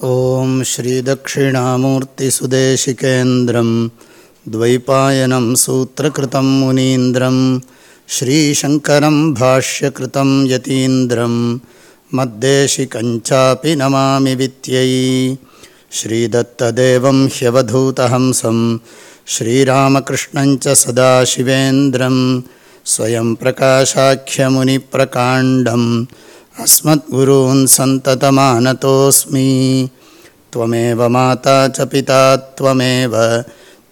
ॐ श्रीदक्षिणामूर्तिसुदेशिकेन्द्रं द्वैपायनं सूत्रकृतं मुनीन्द्रं श्रीशङ्करं भाष्यकृतं यतीन्द्रं मद्देशिकञ्चापि नमामि वित्यै श्रीदत्तदेवं ह्यवधूतहंसं श्रीरामकृष्णञ्च सदाशिवेन्द्रं स्वयं प्रकाशाख्यमुनिप्रकाण्डम् अस्मद्गुरून् सन्ततमानतोऽस्मि। त्वमेव माता च पिता त्वमेव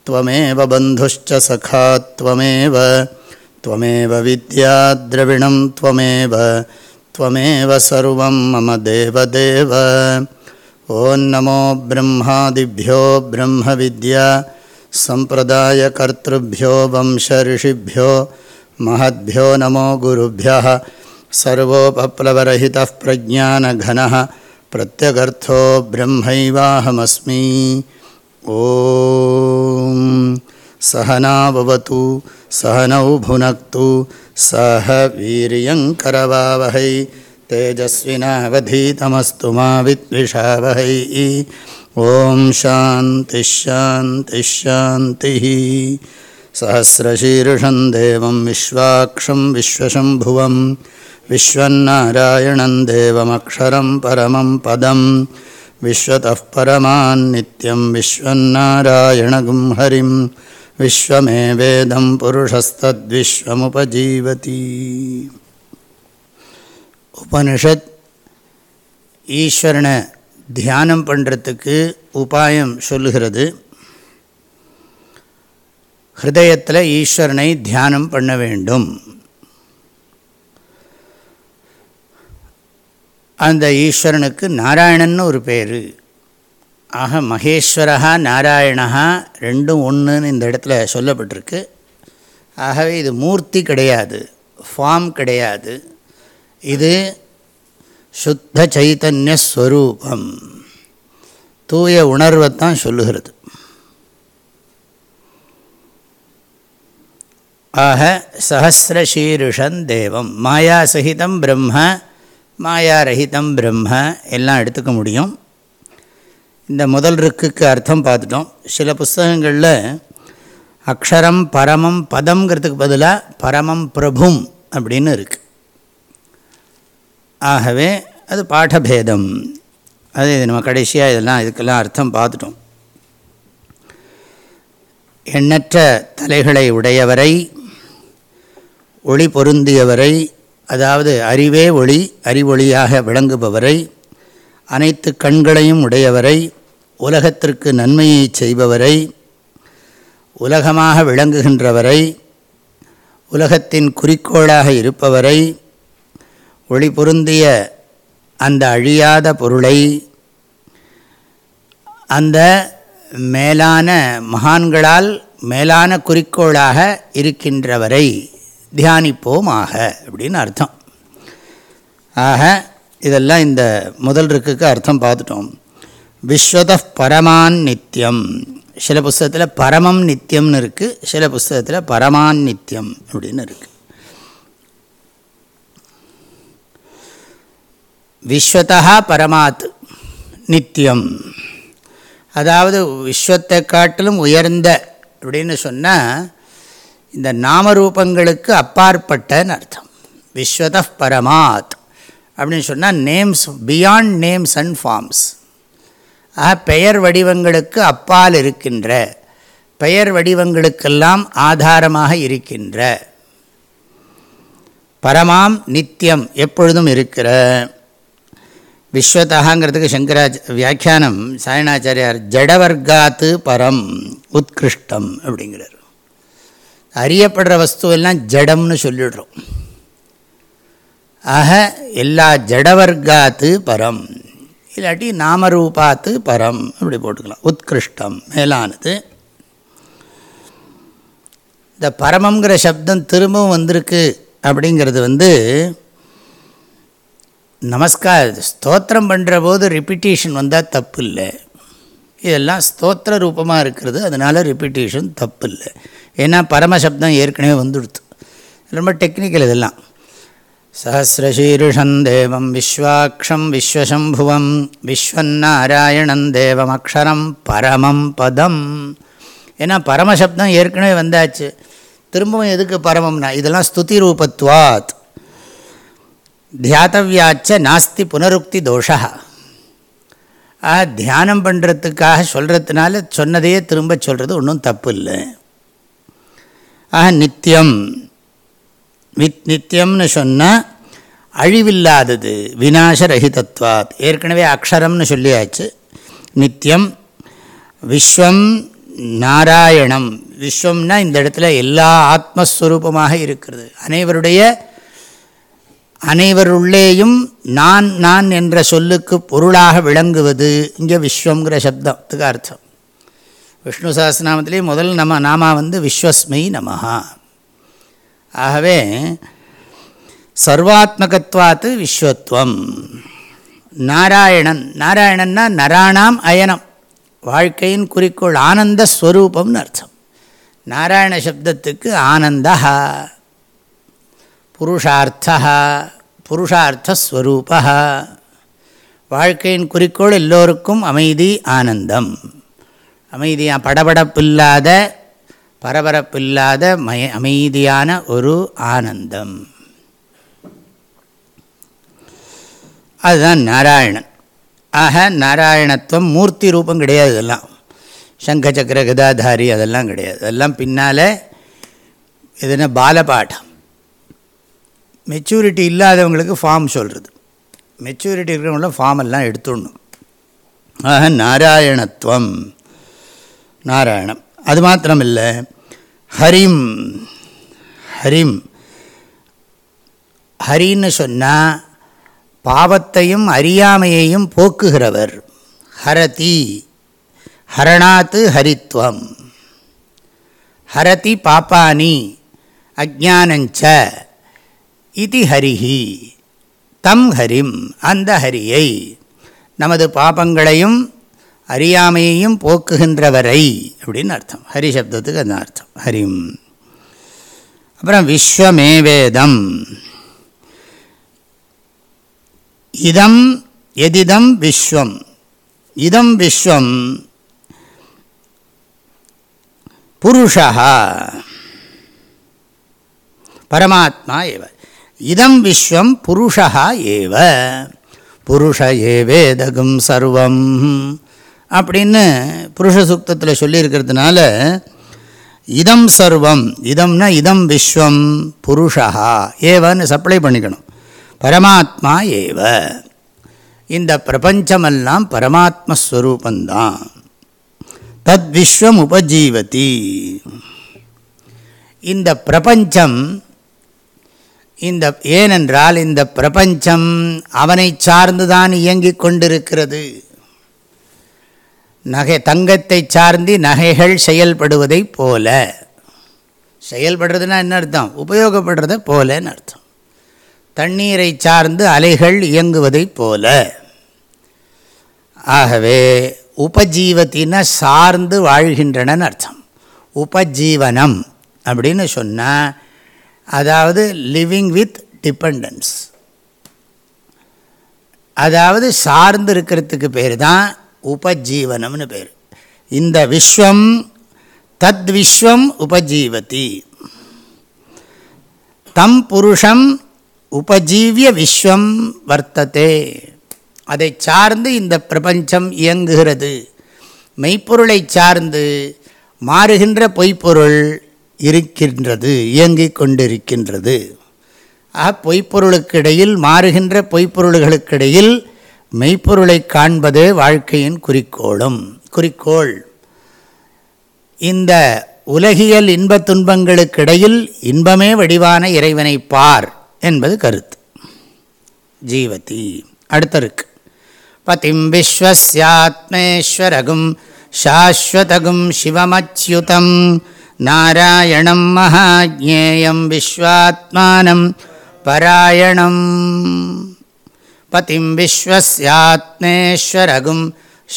त्वमेव बन्धुश्च सखा त्वमेव त्वमेव विद्याद्रविणं त्वमेव त्वमेव सर्वं मम देवदेव ॐ नमो ब्रह्मादिभ्यो ब्रह्मविद्या सम्प्रदायकर्तृभ्यो वंशऋषिभ्यो महद्भ्यो नमो गुरुभ्यः सर्वोपप्लवरहितः प्रज्ञानघनः प्रत्यगर्थो ब्रह्मैवाहमस्मि। ॐ सहनावतु सहनौ भुनक्तु, सह वीर्यङ्करवावहै तेजस्विनावधीतमस्तु मा विद्विषावहै। ॐ शान्तिश्शान्तिश्शान्तिः सहस्रशीर्षं देवं विश्वाक्षं विश्वशम्भुवं विश्वन्नारायणं देवमक्षरं परमं पदं विश्वतः परमान्नित्यं विश्वन्नारायणगुं हरिं विश्वमेवेदं पुरुषस्तद्विश्वमुपजीवति உபனிஷத் ஈஸ்வரனை தியானம் பண்ணுறதுக்கு உபாயம் சொல்லுகிறது. ஹிருதயத்தில் ஈஸ்வரனை தியானம் பண்ண வேண்டும். அந்த ஈஸ்வரனுக்கு நாராயணன்னு ஒரு பேர். ஆக மகேஸ்வரகா நாராயணா ரெண்டும் ஒன்றுன்னு இந்த இடத்துல சொல்லப்பட்டிருக்கு. ஆகவே இது மூர்த்தி கிடையாது ஃபார்ம் கிடையாது. இது சுத்த சைத்தன்யஸ்வரூபம் தூய தூய உணர்வைத்தான் சொல்லுகிறது. ஆக சஹசிரசீருஷன் தேவம். மாயா சகிதம் பிரம்ம மாயாரகிதம் பிரம்ம. எல்லாம் எடுத்துக்க முடியும். இந்த முதல் ருக்குக்கு அர்த்தம் பார்த்துட்டோம். சில புஸ்தகங்களில் அக்ஷரம் பரமம் பதம்ங்கிறதுக்கு பதிலாக பரமம் பிரபும் அப்படின்னு இருக்குது ஆகவே அது பாடபேதம். அது நம்ம கடைசியாக இதெல்லாம் இதுக்கெல்லாம் அர்த்தம் பார்த்துட்டோம். எண்ணற்ற தலைகளை உடையவரை ஒளி பொருந்தியவரை அதாவது அறிவே ஒளி அறிவொளியாக விளங்குபவரை அனைத்து கண்களையும் உடையவரை உலகத்திற்கு நன்மையை செய்பவரை உலகமாக விளங்குகின்றவரை உலகத்தின் குறிக்கோளாக இருப்பவரை ஒளி பொருந்திய அந்த அழியாத பொருளை அந்த மேலான மகான்களால் மேலான குறிக்கோளாக இருக்கின்றவரை தியானிப்போமாக அப்படின்னு அர்த்தம். ஆக இதெல்லாம் இந்த முதல் இருக்குக்கு அர்த்தம் பார்த்துட்டோம். விஸ்வத பரமான் நித்தியம் சில புஸ்தகத்தில் பரமம் நித்தியம்னு இருக்குது சில புஸ்தகத்தில் பரமான் நித்தியம் அப்படின்னு இருக்குது விஸ்வத்தா பரமாத் நித்தியம் அதாவது விஸ்வத்தை காட்டிலும் உயர்ந்த அப்படின்னு சொன்னால் இந்த நாமரூபங்களுக்கு அப்பாற்பட்டன்னு அர்த்தம். விஸ்வத பரமாத் அப்படின்னு சொன்னால் names beyond names and forms ஆக பெயர் வடிவங்களுக்கு அப்பால் இருக்கின்ற பெயர் வடிவங்களுக்கெல்லாம் ஆதாரமாக இருக்கின்ற. பரமாம் நித்தியம் எப்பொழுதும் இருக்கிற. விஸ்வத்தகாங்கிறதுக்கு சங்கராஜ் வியாக்கியானம் சாயணாச்சாரியார் ஜடவர்க்காத்து பரம் உத்கிருஷ்டம் அப்படிங்கிறார். அறியப்படுற வஸ்துவெல்லாம் ஜடம்னு சொல்லிடுறோம். ஆக எல்லா ஜடவர்காத்து பரம் இல்லாட்டி நாமரூபாத்து பரம் அப்படி போட்டுக்கலாம். உத்கிருஷ்டம் மேலானது. இந்த பரமங்கிற சப்தம் திரும்பவும் வந்திருக்கு அப்படிங்கிறது வந்து நமஸ்கார் ஸ்தோத்திரம் பண்ணுற போது ரிப்பிட்டேஷன் வந்தால் தப்பு இல்லை இதெல்லாம் ஸ்தோத்திர ரூபமாக இருக்கிறது அதனால் ரிப்பிட்டேஷன் தப்பு இல்லை ஏன்னா பரமசப்தம் ஏற்கனவே வந்துடுத்து. ரொம்ப டெக்னிக்கல் இதெல்லாம். சஹசிரசீருஷம் தேவம் விஸ்வாட்சம் விஸ்வசம்புவம் விஸ்வநாராயணன் தேவம் அக்ஷரம் பரமம் பதம். ஏன்னா பரமசப்தம் ஏற்கனவே வந்தாச்சு. திரும்பவும் எதுக்கு பரமம்னா இதெல்லாம் ஸ்துதி ரூபத்வாத். தியாத்தவியாச்ச நாஸ்தி புனருக்தி தோஷா. ஆ தியானம் பண்ணுறதுக்காக சொல்கிறதுனால சொன்னதையே திரும்ப சொல்கிறது ஒன்றும் தப்பு இல்லை ஆக நித்தியம். வித் நித்தியம்னு சொன்னால் அழிவில்லாதது விநாசரகிதத்வாத். ஏற்கனவே அக்ஷரம்னு சொல்லியாச்சு. நித்தியம் விஸ்வம் நாராயணம். விஸ்வம்னா இந்த இடத்துல எல்லா ஆத்மஸ்வரூபமாக இருக்கிறது. அனைவருடைய அனைவருள்ளேயும் நான் நான் என்ற சொல்லுக்கு பொருளாக விளங்குவது. இங்கே விஸ்வங்கிற சப்தத்துக்கு அர்த்தம். விஷ்ணு சஹஸ்ரநாமத்திலே முதல் நம்ம நாமா வந்து விஸ்வஸ்மை நமஹா. ஆகவே சர்வாத்மகத்வாத்து விஸ்வத்துவம் நாராயணன். நாராயணன்னா நராணாம் அயனம். வாழ்க்கையின் குறிக்கோள் ஆனந்த ஸ்வரூபம்னு அர்த்தம். நாராயண சப்தத்துக்கு ஆனந்தா புருஷார்த்தா புருஷார்த்தஸ்வரூபா வாழ்க்கையின் குறிக்கோள் எல்லோருக்கும் அமைதி ஆனந்தம். அமைதியாக படபடப்பில்லாத பரபரப்பில்லாத மய அமைதியான ஒரு ஆனந்தம். அதுதான் நாராயணன். ஆக நாராயணத்துவம் மூர்த்தி ரூபம் கிடையாது இதெல்லாம். சங்க சக்கர கதாதாரி அதெல்லாம் கிடையாது. அதெல்லாம் பின்னால் எதுனா பாலபாடம். மெச்சூரிட்டி இல்லாதவங்களுக்கு ஃபார்ம் சொல்கிறது மெச்சூரிட்டி இருக்கிறவங்களாம் ஃபார்ம் எல்லாம் எடுத்துடணும். ஆக நாராயணத்துவம். நாராயணம். அது மாத்திரம் இல்லை ஹரிம். ஹரிம். ஹரின்னு சொன்னால் பாவத்தையும் அறியாமையையும் போக்குகிறவர். ஹரதி. ஹரணாத்து ஹரித்வம். ஹரதி பாப்பானி. அஜானஞ்ச இது ஹரிஹி தம் ஹரிம் அந்த ஹரியை. நமது பாபங்களையும் அறியாமையையும் போக்குகின்றவரை அப்படின்னு அர்த்தம். ஹரி சப்தத்துக்கு அந்த அர்த்தம். ஹரிம். அப்புறம் விஸ்வமேவேதம். இதம் எதிதம் விஸ்வம். இதம் விஸ்வம் புருஷா பரமாத்மா இவர் இதம் விஸ்வம் புருஷா ஏவ. புருஷ ஏவேதகம் சர்வம். அப்படின்னு புருஷ சுக்தத்தில் சொல்லியிருக்கிறதுனால இதம் சர்வம் இதம்னா இதம் விஸ்வம் புருஷா ஏவன்னு சப்ளை பண்ணிக்கணும். பரமாத்மா ஏவ. இந்த பிரபஞ்சமெல்லாம் பரமாத்மஸ்வரூபந்தான். தத் விஸ்வம் உபஜீவதி. இந்த பிரபஞ்சம் இந்த ஏனென்றால் இந்த பிரபஞ்சம் அவனை சார்ந்துதான் இயங்கிக் கொண்டிருக்கிறது. நகை தங்கத்தை சார்ந்து நகைகள் செயல்படுவதைப் போல. செயல்படுறதுனா என்ன அர்த்தம்? உபயோகப்படுறத போலன்னு அர்த்தம். தண்ணீரை சார்ந்து அலைகள் இயங்குவதைப் போல. ஆகவே உபஜீவத்தின சார்ந்து வாழ்கின்றனன்னு அர்த்தம். உபஜீவனம் அப்படின்னு சொன்னால் அதாவது லிவிங் வித் டிபெண்டன்ஸ் அதாவது சார்ந்து இருக்கிறதுக்கு பேர் தான் உபஜீவனம்னு பேர். இந்த விஸ்வம் தத் விஸ்வம் உபஜீவதி. தம் புருஷம் உபஜீவிய விஸ்வம் வர்த்ததே. அதை சார்ந்து இந்த பிரபஞ்சம் இயங்குகிறது. மெய்ப்பொருளை சார்ந்து மாறுகின்ற பொய்ப்பொருள் இருக்கின்றது இயங்கிக் கொண்டிருக்கின்றது. ஆக பொய்ப்பொருளுக்கிடையில் மாறுகின்ற பொய்ப்பொருள்களுக்கிடையில் மெய்ப்பொருளை காண்பதே வாழ்க்கையின் குறிக்கோளும் குறிக்கோள். இந்த உலகியல் இன்பத் துன்பங்களுக்கிடையில் இன்பமே வடிவான இறைவனை பார் என்பது கருத்து. ஜீவதி அடுத்தருக்கு. பதிம் விஸ்வசியாத்மேஸ்வரகும் சாஸ்வதகும் சிவமச்சுதம் நாராயணம் மகாஜேயம் விஸ்வாத்மானம் பராயணம். பதிம் விஸ்வஸ்யாத்மேஸ்வரகும்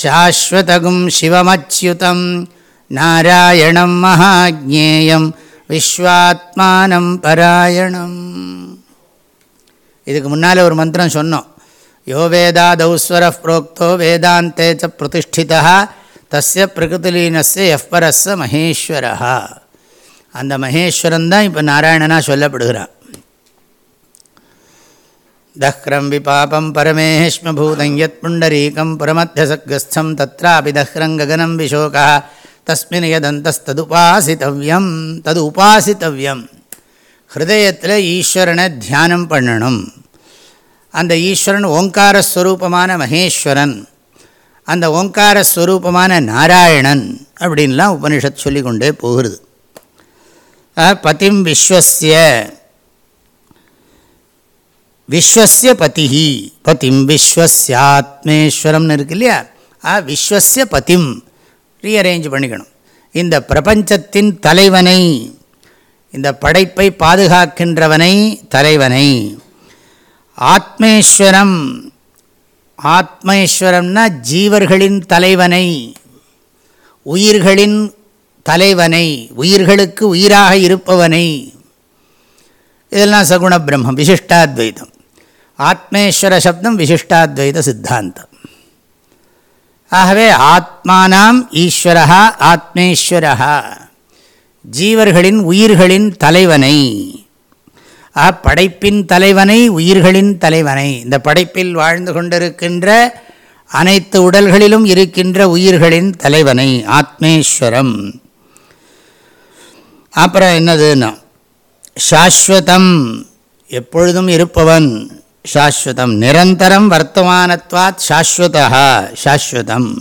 சாஸ்வதகும் சிவமச்சியுதம். நாராயணம் மகாஜேயம் விஸ்வாத்மானம் பராயணம். இதுக்கு முன்னால் ஒரு மந்திரம் சொன்னோம். யோ வேதாதௌஸ்வர புரோக்தோ வேதாந்தே ச பிரதிஷ்டிதா. தஸ்ய பிரகிருதிலீனஸ்ய எஃப்பரஸ்ஸ மகேஸ்வரா அந்த மகேஸ்வரன் தான் இப்போ நாராயணனாக சொல்லப்படுகிறான். தஹ்ரம் விபாபம் பரமேஷ்மபூதயத் புண்டரீகம் புரமத்தியசகஸ்தம் தத்ராபி தஹ்ரம் ககனம் விஷோகா தஸ்மின் யதந்தஸ்ததுபாசித்தவ்யம் தது உபாசித்தவ்யம் ஹிருதயத்தில் ஈஸ்வரனை தியானம் பண்ணணும். அந்த ஈஸ்வரன் ஓங்காரஸ்வரூபமான மகேஸ்வரன். அந்த ஓங்காரஸ்வரூபமான நாராயணன் அப்படின்லாம் உபனிஷத் சொல்லிக்கொண்டே போகிறது. பதிம் விஸ்வசிய விஸ்வசிய பதிஹி பதிம் விஸ்வசியாத்மேஸ்வரம்னு இருக்கு இல்லையா? ஆ விஸ்வசிய பதிம் ரீஅரேஞ்ச் பண்ணிக்கணும். இந்த பிரபஞ்சத்தின் தலைவனை இந்த படைப்பை பாதுகாக்கின்றவனை தலைவனை. ஆத்மேஸ்வரம் ஆத்மேஸ்வரம்னா ஜீவர்களின் தலைவனை உயிர்களின் தலைவனை உயிர்களுக்கு உயிராக இருப்பவனை. இதெல்லாம் சகுண பிரம்மம் விசிஷ்டாத்வைதம். ஆத்மேஸ்வர சப்தம் விசிஷ்டாத்வைத சித்தாந்தம். ஆகவே ஆத்மானாம் ஈஸ்வரா ஆத்மேஸ்வரா ஜீவர்களின் உயிர்களின் தலைவனை. ஆ படைப்பின் தலைவனை உயிர்களின் தலைவனை. இந்த படைப்பில் வாழ்ந்து கொண்டிருக்கின்ற அனைத்து உடல்களிலும் இருக்கின்ற உயிர்களின் தலைவனை ஆத்மேஸ்வரம். அப்புறம் என்னதுன்னா சாஸ்வதம். எப்பொழுதும் இருப்பவன் சாஸ்வதம். நிரந்தரம் வர்த்தமானத்வாத் சாஸ்வதா சாஸ்வதம்.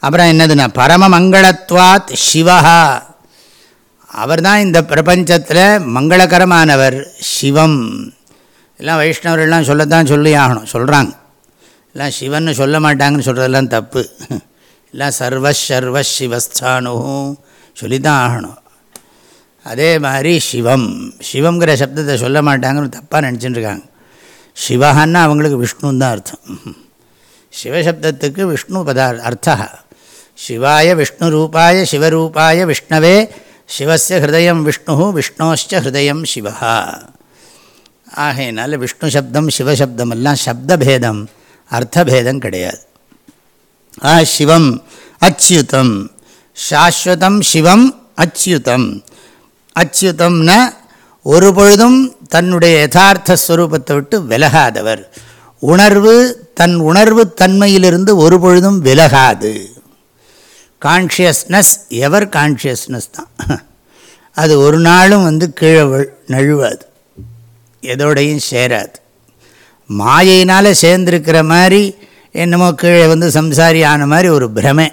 அப்புறம் என்னதுன்னா பரமமங்களத்வாத் சிவா அவர் தான் இந்த பிரபஞ்சத்தில் மங்களகரமானவர் சிவம். எல்லாம் வைஷ்ணவர்கள்லாம் சொல்லத்தான் சொல்லி ஆகணும் சொல்கிறாங்க எல்லாம் சிவன் சொல்ல மாட்டாங்கன்னு சொல்கிறதெல்லாம் தப்பு. எல்லாம் சர்வ சர்வ சிவஸ்தானு சொல்லி தான் ஆகணும். அதே மாதிரி சிவம். சிவங்கிற சப்தத்தை சொல்ல மாட்டாங்கன்னு தப்பாக நினச்சிட்டுருக்காங்க சிவஹன்னா அவங்களுக்கு விஷ்ணுன்னு தான் அர்த்தம். சிவசப்தத்துக்கு விஷ்ணு பதார் அர்த்தா சிவாய விஷ்ணு ரூபாய சிவரூபாய விஷ்ணவே சிவசிய ஹிருதயம் விஷ்ணு விஷ்ணோச்ச ஹிருதயம் சிவா ஆகையினால விஷ்ணு சப்தம் சிவசப்தம் எல்லாம் சப்தபேதம் அர்த்தபேதம் கிடையாது. ஆ சிவம் அச்சுதம். சாஸ்வதம் சிவம் அச்சுதம். அச்சுதம்னா ஒரு பொழுதும் தன்னுடைய யதார்த்த ஸ்வரூபத்தை விட்டு விலகாதவர். உணர்வு தன் உணர்வு தன்மையிலிருந்து ஒரு பொழுதும் விலகாது. கான்ஷியஸ்னஸ் எவர் கான்ஷியஸ்னஸ் தான். அது ஒரு நாளும் வந்து கீழே நழுவாது. எதோடையும் சேராது. மாயையினால் சேர்ந்துருக்கிற மாதிரி என்னமோ கீழே வந்து சம்சாரி ஆன மாதிரி ஒரு பிரமை.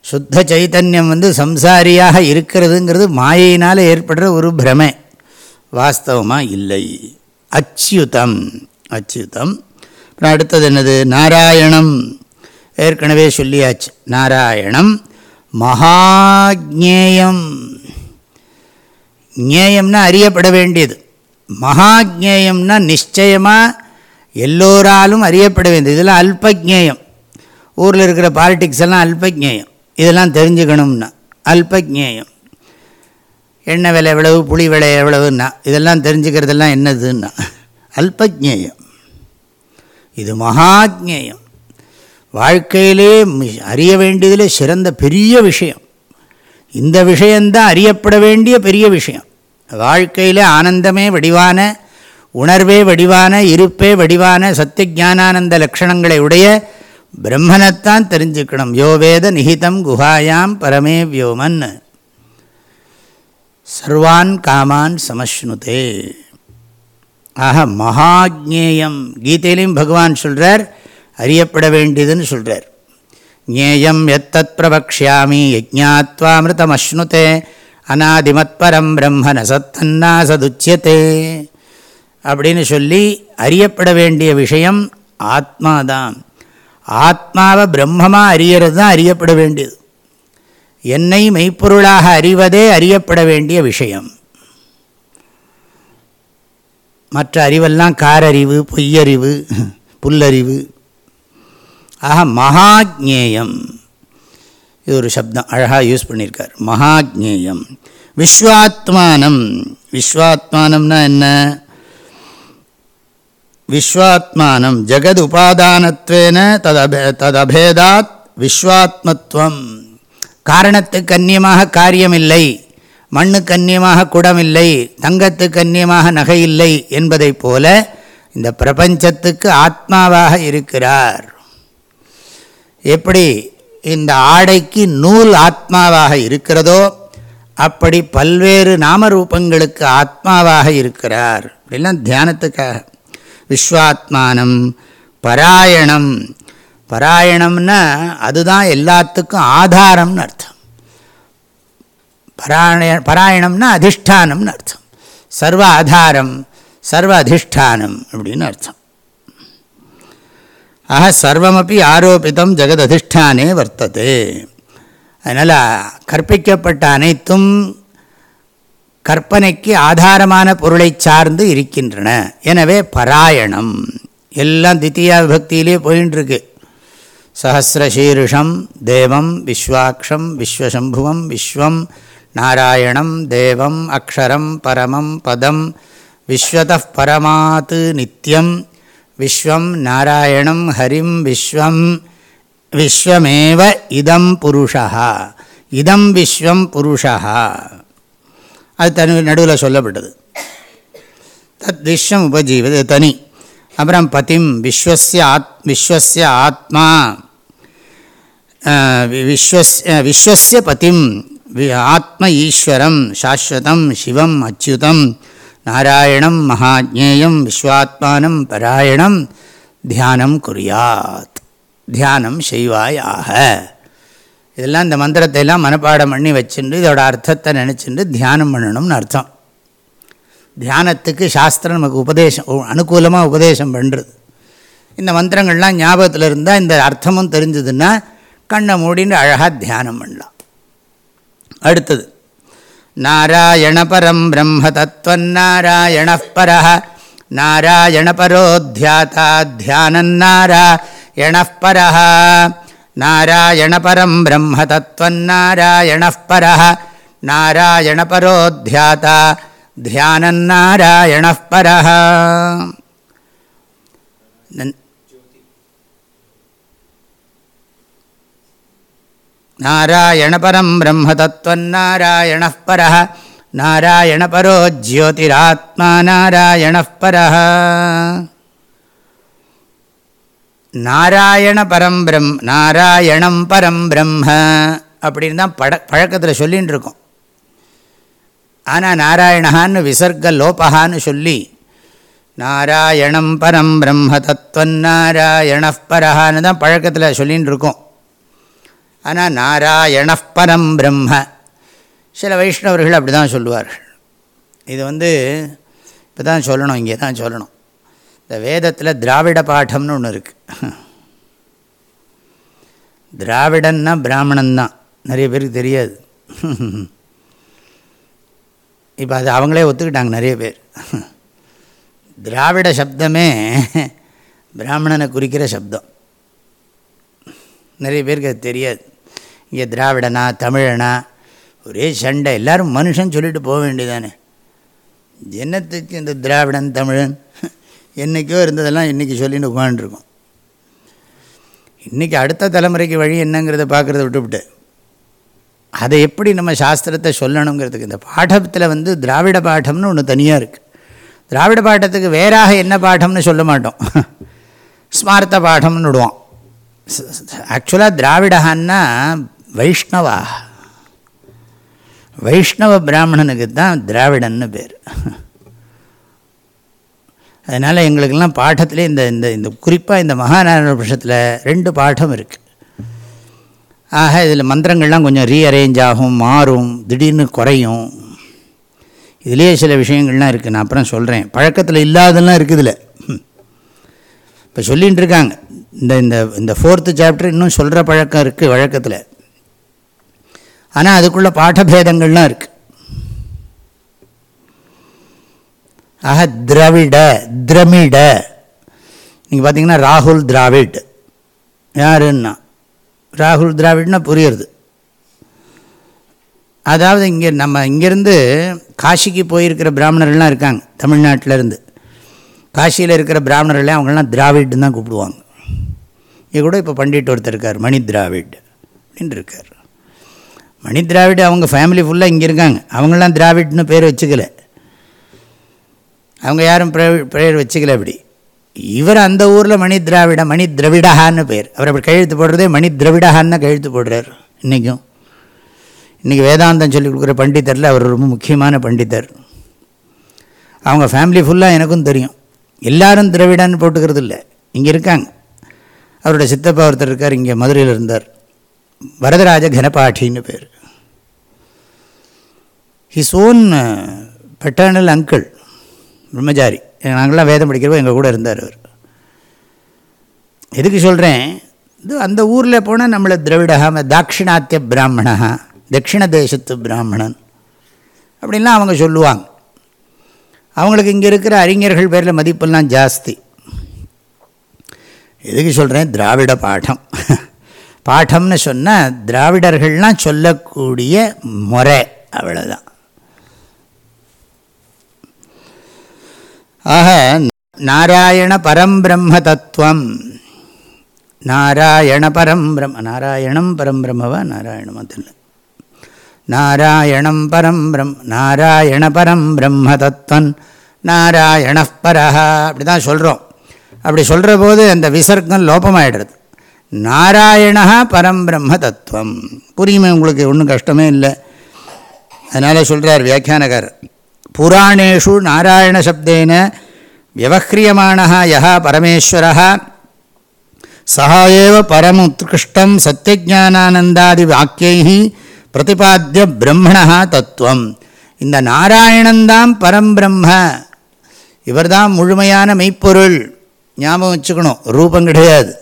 சுத்த சைத்தன்யம் வந்து சம்சாரியாக இருக்கிறதுங்கிறது மாயையினால் ஏற்படுற ஒரு பிரமை. வாஸ்தவமாக இல்லை. அச்சுதம். அச்சுதம். அப்புறம் அடுத்தது என்னது? நாராயணம். ஏற்கனவே சொல்லியாச்சு. நாராயணம் மகாஜேயம் ஞேயம்னா அறியப்பட வேண்டியது. மகாஜேயம்னா நிச்சயமாக எல்லோராலும் அறியப்பட வேண்டியது. இதெல்லாம் அல்பஜேயம் ஊரில் இருக்கிற பாலிட்டிக்ஸ் எல்லாம் அல்பஜேயம் இதெல்லாம் தெரிஞ்சுக்கணும்னா அல்பஜேயம் எண்ணெய் விலை எவ்வளவு புளி விலை எவ்வளவுன்னா இதெல்லாம் தெரிஞ்சுக்கிறதெல்லாம் என்னதுன்னா அல்பஜேயம் இது மகாஜேயம் வாழ்க்கையிலே அறிய வேண்டியதில் சிறந்த பெரிய விஷயம். இந்த விஷயந்தான் அறியப்பட வேண்டிய பெரிய விஷயம். வாழ்க்கையில் ஆனந்தமே வடிவான உணர்வே வடிவான இருப்பே வடிவான சத்தியஜானானந்த லக்ஷணங்களை உடைய பிரம்மனைத்தான் தெரிஞ்சுக்கணும். யோவேத நிகிதம் குஹாயாம் பரமே வியோமன். சர்வான் காமான் சமஷ்ணுதே. ஆக மகாஜேயம் கீதையிலையும் பகவான் சொல்கிறார் அறியப்பட வேண்டியதுன்னு சொல்கிறார் ஞேயம் எத்தத் பிரபக்ஷாமி யஜ்ஞாத்வாமிருதம் அஸ்னுதே அநாதிமத்பரம் பிரம்ம நசத்தன்னா சதுச்சியத்தே அப்படின்னு சொல்லி அறியப்பட வேண்டிய விஷயம் ஆத்மாதான். ஆத்மாவை பிரம்மமாக அறியறது தான் அறியப்பட வேண்டியது. என்னை மெய்ப்பொருளாக அறிவதே அறியப்பட வேண்டிய விஷயம். மற்ற அறிவெல்லாம் காரறிவு பொய்யறிவு புல்லறிவு ஆக மகாஜ்ஞேயம். இது ஒரு சப்தம் அழகாக யூஸ் பண்ணியிருக்கார். மகாஜ்ஞேயம். விஸ்வாத்மானம். விஸ்வாத்மானம்னா என்ன? விஸ்வாத்மானம். ஜெகத் உபாதானத்வேன ததபே ததபேதாத் விஸ்வாத்மத்துவம் காரணத்துக்கு அந்நியமாக காரியமில்லை. மண்ணுக்கு அந்நியமாக குடமில்லை. தங்கத்துக்கு அந்நியமாக நகை இல்லை என்பதைப் போல இந்த பிரபஞ்சத்துக்கு ஆத்மாவாக இருக்கிறார். எப்படி இந்த ஆடைக்கு நூல் ஆத்மாவாக இருக்கிறதோ அப்படி பல்வேறு நாமரூபங்களுக்கு ஆத்மாவாக இருக்கிறார். அப்படிலாம் தியானத்துக்காக. விஸ்வாத்மானம் பராயணம். பராயணம்னா அதுதான் எல்லாத்துக்கும் ஆதாரம்னு அர்த்தம். பராய பராயணம்னா அதிஷ்டானம்னு அர்த்தம். சர்வ ஆதாரம் சர்வ அதிஷ்டானம் அப்படின்னு அர்த்தம். ஆக சர்வமப்பி ஆரோபிதம் ஜெகத் அதிஷ்டானே வர்த்தது. அதனால் கற்பிக்கப்பட்ட அனைத்தும் கற்பனைக்கு ஆதாரமான பொருளை சார்ந்து இருக்கின்றன. எனவே பராயணம். எல்லாம் தித்தியா விபக்தியிலே போயின்ட்டுருக்கு சஹசிரசீருஷம் தேவம் விஸ்வாட்சம் விஸ்வசம்புவம் விஸ்வம் நாராயணம் தேவம் அக்ஷரம் பரமம் பதம் விஸ்வத பரமாத் நித்தியம் விஸ்வம் நாராயணம் ஹரிம் விஸ்வம் விஸ்வமேவ இதம் புருஷா இதம் விஸ்வம் புருஷா அது தனி நடுவில் சொல்லப்பட்டது. தத் விஸ்வம் உபஜீவது தனி. அப்புறம் பதிம் விஸ்வசிய ஆத் விஸ்வசிய ஆத்மா. விஸ்வஸ் விஸ்வசிய பதிம் ஆத்ம ஈஸ்வரம் சாஸ்வதம் சிவம் அச்சுதம். நாராயணம் மகாஜேயம் விஸ்வாத்மானம் பராயணம் தியானம் குறியாத் தியானம் செய்வாயாக இதெல்லாம் இந்த மந்திரத்தை எல்லாம் மனப்பாடம் பண்ணி வச்சுட்டு இதோட அர்த்தத்தை நினச்சிட்டு தியானம் பண்ணணும்னு அர்த்தம் தியானத்துக்கு சாஸ்திரம் நமக்கு உபதேசம் அனுகூலமாக உபதேசம் பண்ணுறது இந்த மந்திரங்கள்லாம் ஞாபகத்தில் இருந்தால் இந்த அர்த்தமும் தெரிஞ்சதுன்னா கண்ணை மூடின்னு அழகாக தியானம் பண்ணலாம் அடுத்தது நாராயணபரம் பிரம்ம தத்துவநாராயண பர நாராயணபரோத்தியாத்தா தியானநாராயண பர நாராயணபரம் பிரம்ம தத்துவநாராயண பர நாராயணபரோத்தியாத்தா தியானநாராயண பர நாராயணபரம் பிரம்ம தத்துவநாராயண பர நாராயணபரோ ஜோதிராத்மா நாராயண பர நாராயண பரம் பிரம் நாராயணம் பரம் பிரம்ம அப்படின்னு தான் பழ பழக்கத்தில் சொல்லின்னு இருக்கோம். ஆனால் நாராயணஹான்னு விசர்க்க லோபஹான்னு சொல்லி நாராயணம் பரம் பிரம்ம தத்துவநாராயண பரஹான்னு தான் பழக்கத்தில் சொல்லின்னு இருக்கோம். ஆனால் நாராயண பரம் பிரம்ம. சில வைஷ்ணவர்கள் அப்படி தான் சொல்லுவார்கள். இது வந்து இப்போ தான் சொல்லணும் இங்கே தான் சொல்லணும். இந்த வேதத்தில் திராவிட பாட்டம்னு ஒன்று இருக்குது திராவிடன்னா பிராமணன் தான் நிறைய பேருக்கு தெரியாது. இப்போ அது அவங்களே ஒத்துக்கிட்டாங்க நிறைய பேர். திராவிட சப்தமே பிராமணனை குறிக்கிற சப்தம். நிறைய பேருக்கு அது தெரியாது. இங்கே திராவிடனா தமிழனா ஒரே சண்டை. எல்லோரும் மனுஷன் சொல்லிட்டு போக வேண்டியதானே என்னத்துக்கு இந்த திராவிடன் தமிழன் என்றைக்கோ இருந்ததெல்லாம் இன்றைக்கி சொல்லிட்டு உட்காந்துருக்கோம் இன்றைக்கி அடுத்த தலைமுறைக்கு வழி என்னங்கிறத பார்க்குறத விட்டுவிட்டு அதை எப்படி நம்ம சாஸ்திரத்தை சொல்லணுங்கிறதுக்கு இந்த பாடத்தில் வந்து திராவிட பாடம்னு ஒன்று தனியாக இருக்குது திராவிட பாட்டத்துக்கு வேறாக என்ன பாடம்னு சொல்ல மாட்டோம். ஸ்மார்த்த பாடம்னு விடுவோம். ஆக்சுவலாக திராவிடகான்னா வைஷ்ணவா வைஷ்ணவ பிராமணனுக்கு தான் திராவிடன்னு பேர் அதனால் எங்களுக்கெல்லாம் பாடத்திலே இந்த இந்த இந்த குறிப்பாக இந்த மகாநாராயண பட்சத்தில் ரெண்டு பாடம் இருக்குது ஆக இதில் மந்திரங்கள்லாம் கொஞ்சம் ரீஅரேஞ்ச் ஆகும் மாறும் திடீர்னு குறையும் இதுலேயே சில விஷயங்கள்லாம் இருக்குது நான் அப்புறம் சொல்கிறேன் பழக்கத்தில் இல்லாதெல்லாம் இருக்குது இதில் இப்போ சொல்லிகிட்டு இருக்காங்க இந்த இந்த இந்த ஃபோர்த்து சாப்டர் இன்னும் சொல்கிற பழக்கம் இருக்குது வழக்கத்தில். ஆனால் அதுக்குள்ள பாடபேதங்கள்லாம் இருக்குது ஆக திராவிட திரமிட. நீங்கள் பார்த்தீங்கன்னா ராகுல் திராவிட். யாருன்னா? ராகுல் திராவிட்னா புரியுறது. அதாவது இங்கே நம்ம இங்கேருந்து காசிக்கு போயிருக்கிற பிராமணர்கள்லாம் இருக்காங்க தமிழ்நாட்டிலேருந்து. காசியில் இருக்கிற பிராமணர்களே அவங்களாம் திராவிட்னு தான் கூப்பிடுவாங்க. இங்கே கூட இப்போ பண்டிட் ஒருத்தர் இருக்கார் மணி திராவிட் அப்படின்னு இருக்கார் மணி திராவிட் அவங்க ஃபேமிலி ஃபுல்லாக இங்கே இருக்காங்க. அவங்களாம் திராவிட்னு பேர் வச்சுக்கல. அவங்க யாரும் பேர் வச்சுக்கல அப்படி. இவர் அந்த ஊரில் மணி திராவிட மணி திரவிடஹான்னு பேர். அவர் அப்படி கழுத்து போடுறதே மணி திரவிடஹான்னு கழுத்து போடுறார் இன்றைக்கும் இன்றைக்கி வேதாந்தம் சொல்லி கொடுக்குற பண்டிதரில் அவர் ரொம்ப முக்கியமான பண்டித்தர் அவங்க ஃபேமிலி ஃபுல்லாக எனக்கும் தெரியும். எல்லாரும் திராவிடான்னு போட்டுக்கிறது இல்லை இங்கே இருக்காங்க. அவரோட சித்தப்பா ஒருத்தர் இருக்கார் இங்கே மதுரையில் இருந்தார். வரதராஜ கனபாட்டின்னு பேர். ஹிஸ் ஓன் பெட்டர்னல் அங்கிள் பிரம்மச்சாரி. நாங்களாம் வேதம் படிக்கிறப்போ எங்கள் கூட இருந்தார் அவர். எதுக்கு சொல்கிறேன் இது அந்த ஊரில் போனால் நம்மளை திரவிடா தாட்சிணாத்திய பிராமணா தட்சிண தேசத்து பிராமணன் அப்படின்லாம் அவங்க சொல்லுவாங்க. அவங்களுக்கு இங்கே இருக்கிற அறிஞர்கள் பேரில் மதிப்பெல்லாம் ஜாஸ்தி. எதுக்கு சொல்கிறேன் திராவிட பாடம். பாடம்னு சொன்னால் திராவிடர்கள்லாம் சொல்லக்கூடிய முறை அவ்வளோதான் ஆக நாராயண பரம்பிரம்ம தத்துவம். நாராயண பரம்பிரம்ம நாராயணம் பரம்பிரம்மவா? நாராயணமா தெரியல. நாராயணம் பரம் பிரம் நாராயண பரம் பிரம்ம தத்துவன் நாராயண பரஹா அப்படி தான் சொல்கிறோம் அப்படி சொல்கிற போது அந்த விசர்க்கம் லோபமாயிடுறது நாராயணா பரம் பிரம்ம தத்துவம் புரியுமே உங்களுக்கு ஒன்றும் கஷ்டமே இல்லை. அதனால் சொல்கிறார் வியாக்கியானகர் புராணேஷு நாராயண சப்தேன வியவஹ்ரியமான யா பரமேஸ்வர சகாயேவ பரம் உத்கிருஷ்டம் சத்தியஜானானந்தாதி வாக்கியை பிரதிபாத்திய பிரம்மணா தத்துவம். இந்த நாராயணந்தாம் பரம்பிரம்ம. இவர்தான் முழுமையான மெய்ப்பொருள். ஞாபகம் வச்சுக்கணும். ரூபம் கிடையாது.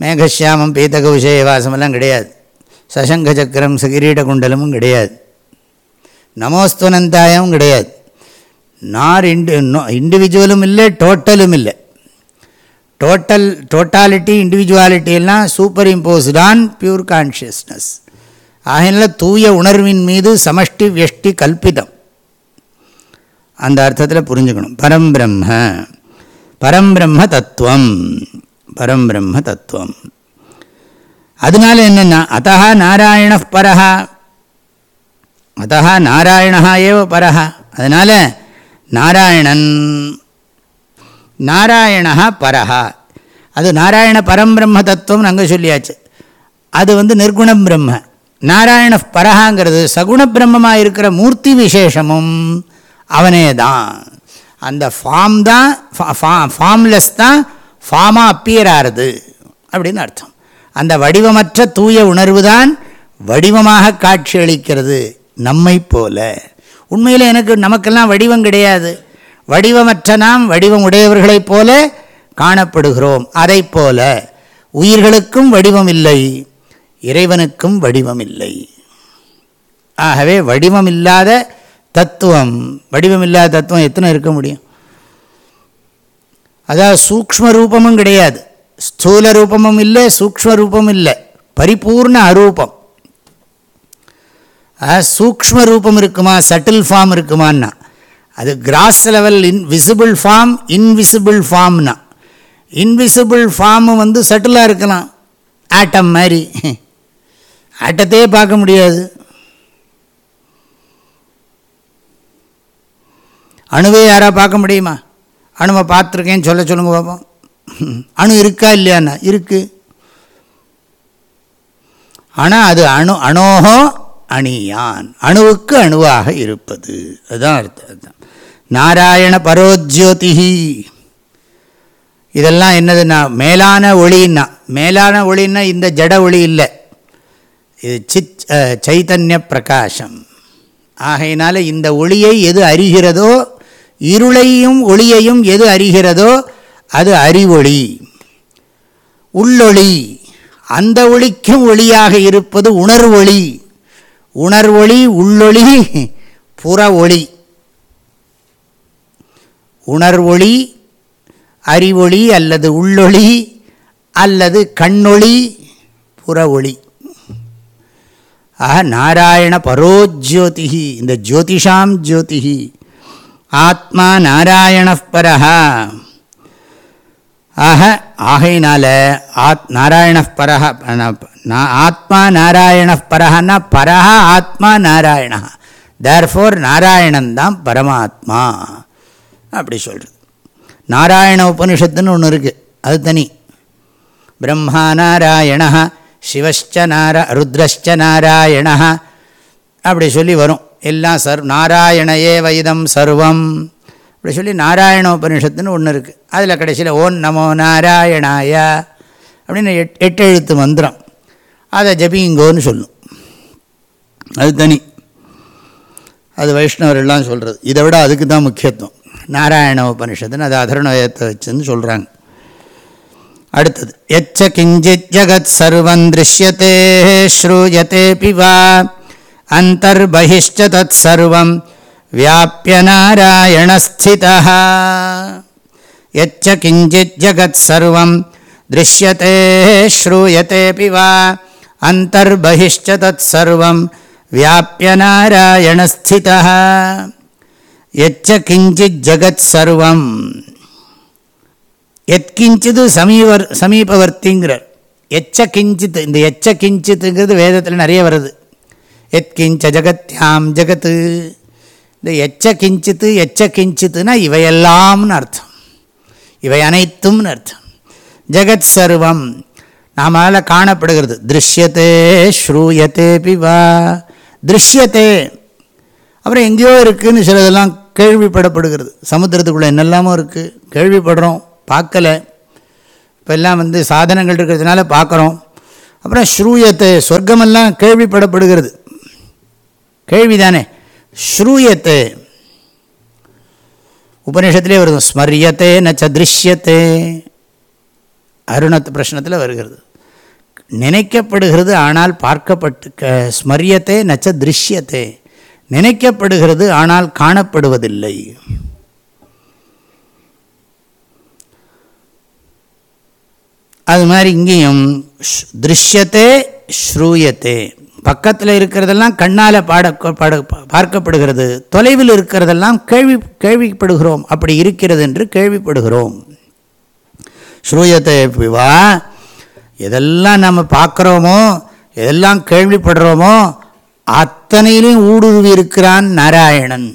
மேகசியாமம் பீத்தக விஷயவாசமெல்லாம் கிடையாது. சசங்க சக்கரம் சகிரீட குண்டலமும் கிடையாது. நமோஸ்துவனந்தாயமும் கிடையாது. நார் இண்டு இண்டிவிஜுவலும் இல்லை டோட்டலும் இல்லை. டோட்டல் டோட்டாலிட்டி இண்டிவிஜுவாலிட்டி எல்லாம் superimposed on pure consciousness ஆகினால தூய உணர்வின் மீது சமஷ்டி வியஷ்டி கல்பிதம். அந்த அர்த்தத்தில் புரிஞ்சுக்கணும். பரம்பிரம்ம பரம்பிரம்ம தத்துவம் பரம்பிரம்ம தத்துவம் அதனால என்னென்னா அத்தா நாராயண பரஹா. அத்தா நாராயணா ஏவ பரஹா. அதனால் நாராயணன் நாராயணா பரஹா. அது நாராயண பரம்பிரம்ம தத்துவம் அங்கே சொல்லியாச்சு. அது வந்து நிர்குணம் பிரம்ம. நாராயண பரஹாங்கிறது சகுண பிரம்மமாக இருக்கிற மூர்த்தி விசேஷமும் அவனே தான் அந்த ஃபார்ம் தான் ஃபார்ம்லெஸ் தான் ஃபார்மாக அப்பியர் ஆறுது அப்படின்னு அர்த்தம். அந்த வடிவமற்ற தூய உணர்வு தான் வடிவமாக காட்சியளிக்கிறது நம்மை போல. உண்மையில் எனக்கு நமக்கெல்லாம் வடிவம் கிடையாது. வடிவமற்ற நாம் வடிவம் உடையவர்களைப் போல காணப்படுகிறோம். அதை போல உயிர்களுக்கும் வடிவம் இல்லை இறைவனுக்கும் வடிவம் இல்லை. ஆகவே வடிவம் இல்லாத தத்துவம் வடிவமில்லாத தத்துவம் எத்தனை இருக்க முடியும்? அதாவது சூக்ம ரூபமும் கிடையாது. ஸ்தூல ரூபமும் இல்லை சூக்ம ரூபமும் இல்லை. பரிபூர்ண அரூபம். சூக்ம ரூபம் இருக்குமா சட்டில் ஃபார்ம் இருக்குமான்னா? அது gross level invisible form invisible ஃபார்ம்னா invisible form வந்து சட்டிலாக இருக்கலாம். ஆட்டம் மாதிரி. ஆட்டத்தையே பார்க்க முடியாது. அணுவே யாராக பார்க்க முடியுமா? அணுவை பார்த்துருக்கேன்னு சொல்ல சொல்லுங்க பார்ப்போம் அணு இருக்கா இல்லையாண்ணா இருக்குது ஆனால் அது அணு அணோகோ அணியான். அணுவுக்கு அணுவாக இருப்பது. அதுதான் அர்த்தம் அதுதான். நாராயண பரோஜோதிஹி இதெல்லாம் என்னதுன்னா மேலான ஒளின்னா மேலான ஒளின்னா இந்த ஜட ஒளி இல்லை. இது சித் சைத்தன்ய பிரகாசம். ஆகையினால இந்த ஒளியை எது அறிகிறதோ இருளையும் ஒளியையும் எது அறிகிறதோ அது அறிவொளி. உள்ளொளி அந்த ஒளிக்கும் ஒளியாக இருப்பது உணர்வொளி. உணர்வொளி உள்ளொளி புற ஒளி உணர்வொளி அறிவொளி அல்லது உள்ளொளி அல்லது கண்ணொளி புற ஒளி ஆக நாராயண பரோஜோதிகி இந்த ஜோதிஷாம் ஜோதிகி ஆத்மா நாராயண ஆக ஆகையினால ஆத் நாராயண ஆத்மா நாராயண பரஹா ஆத்மா நாராயணா தேர்ஃபோர் நாராயணன் தான் பரமாத்மா. அப்படி சொல்கிறது நாராயண உபனிஷத்துன்னு ஒன்று இருக்குது அது தனி. பிரம்மா நாராயண சிவஷ்ச நாரா ருத்ரஷ்ச நாராயண அப்படி சொல்லி வரும். எல்லாம் சர் நாராயண வைதம் சர்வம். அப்படி சொல்லி நாராயண உபனிஷத்துன்னு ஒன்று இருக்குது அதில் கடைசியில் ஓம் நமோ நாராயணாய அப்படின்னு எட் எட்டு எழுத்து மந்திரம். அதை ஜபிங்கோன்னு சொல்லும். அது தனி. அது வைஷ்ணவர்கள்லாம் சொல்கிறது இதை விட அதுக்கு தான் முக்கியத்துவம். நாராயண உபனிஷத்துன்னு அது அதர்ணயத்தை வச்சுன்னு சொல்கிறாங்க அடுத்தது எச்ச கிஞ்சித் ஜகத் சர்வம் திருஷ்யத்தே ஸ்ரூயத்தே பிவா. அந்தர்பகிஷ்ட தத் சர்வம் வியாபிய நாராயணஸ்திதா எச்ச கிஞ்சித் ஜகத் சர்வம் திருஷ்யத்தே ஸ்ரூயத்தே பிவா அந்தர்பகிஷ்ட தத் சர்வம் வியாபிய நாராயணஸ்திதா எச்ச கிஞ்சித் ஜகத் சர்வம் எத்கிஞ்சிது சமீபர் சமீபவர்த்திங்கிறார் எச்ச கிஞ்சித் இந்த எச்ச கிஞ்சித்துங்கிறது வேதத்தில் நிறைய வருது எத்கிஞ்ச ஜகத்யாம் ஜகத்து. இந்த எச்ச கிஞ்சித்து எச்ச கிஞ்சித்துனா இவையெல்லாம்னு அர்த்தம். இவை அனைத்தும்னு அர்த்தம். ஜெகத் சர்வம் நாமால் காணப்படுகிறது. திருஷ்யத்தே ஸ்ரூயத்தே பிவா. திருஷ்யத்தே. அப்புறம் எங்கேயோ இருக்குதுன்னு சிலதெல்லாம் கேள்விப்படப்படுகிறது. சமுத்திரத்துக்குள்ளே என்னெல்லாமோ இருக்குது கேள்விப்படுறோம். பார்க்கலை. இப்போ எல்லாம் வந்து சாதனங்கள் இருக்கிறதுனால பார்க்குறோம். அப்புறம் ஸ்ரூயத்தை சொர்க்கமெல்லாம் கேள்விப்படப்படுகிறது. கேள்விதானே? ஸ்ரூயத்து. உபநிஷத்துலேயே வருது ஸ்மரியத்தே நச்ச திருஷ்யத்தே. அருணத் பிரश्னத்தில் வருகிறது. நினைக்கப்படுகிறது ஆனால் பார்க்கப்பட்டு க ஸ்மரியத்தே நச்ச திருஷ்யத்தே. நினைக்கப்படுகிறது ஆனால் காணப்படுவதில்லை. அது மாதிரி இங்கேயும் திருஷ்யத்தே ஸ்ரூயத்தே. பக்கத்தில் இருக்கிறதெல்லாம் கண்ணால் பாட பாட பார்க்கப்படுகிறது. தொலைவில் இருக்கிறதெல்லாம் கேள்வி கேள்விப்படுகிறோம். அப்படி இருக்கிறது என்று கேள்விப்படுகிறோம். ஸ்ரூயத்தை வா எதெல்லாம் நம்ம பார்க்குறோமோ எதெல்லாம் கேள்விப்படுறோமோ அத்தனையிலும் ஊடுருவி இருக்கிறான் நாராயணன்.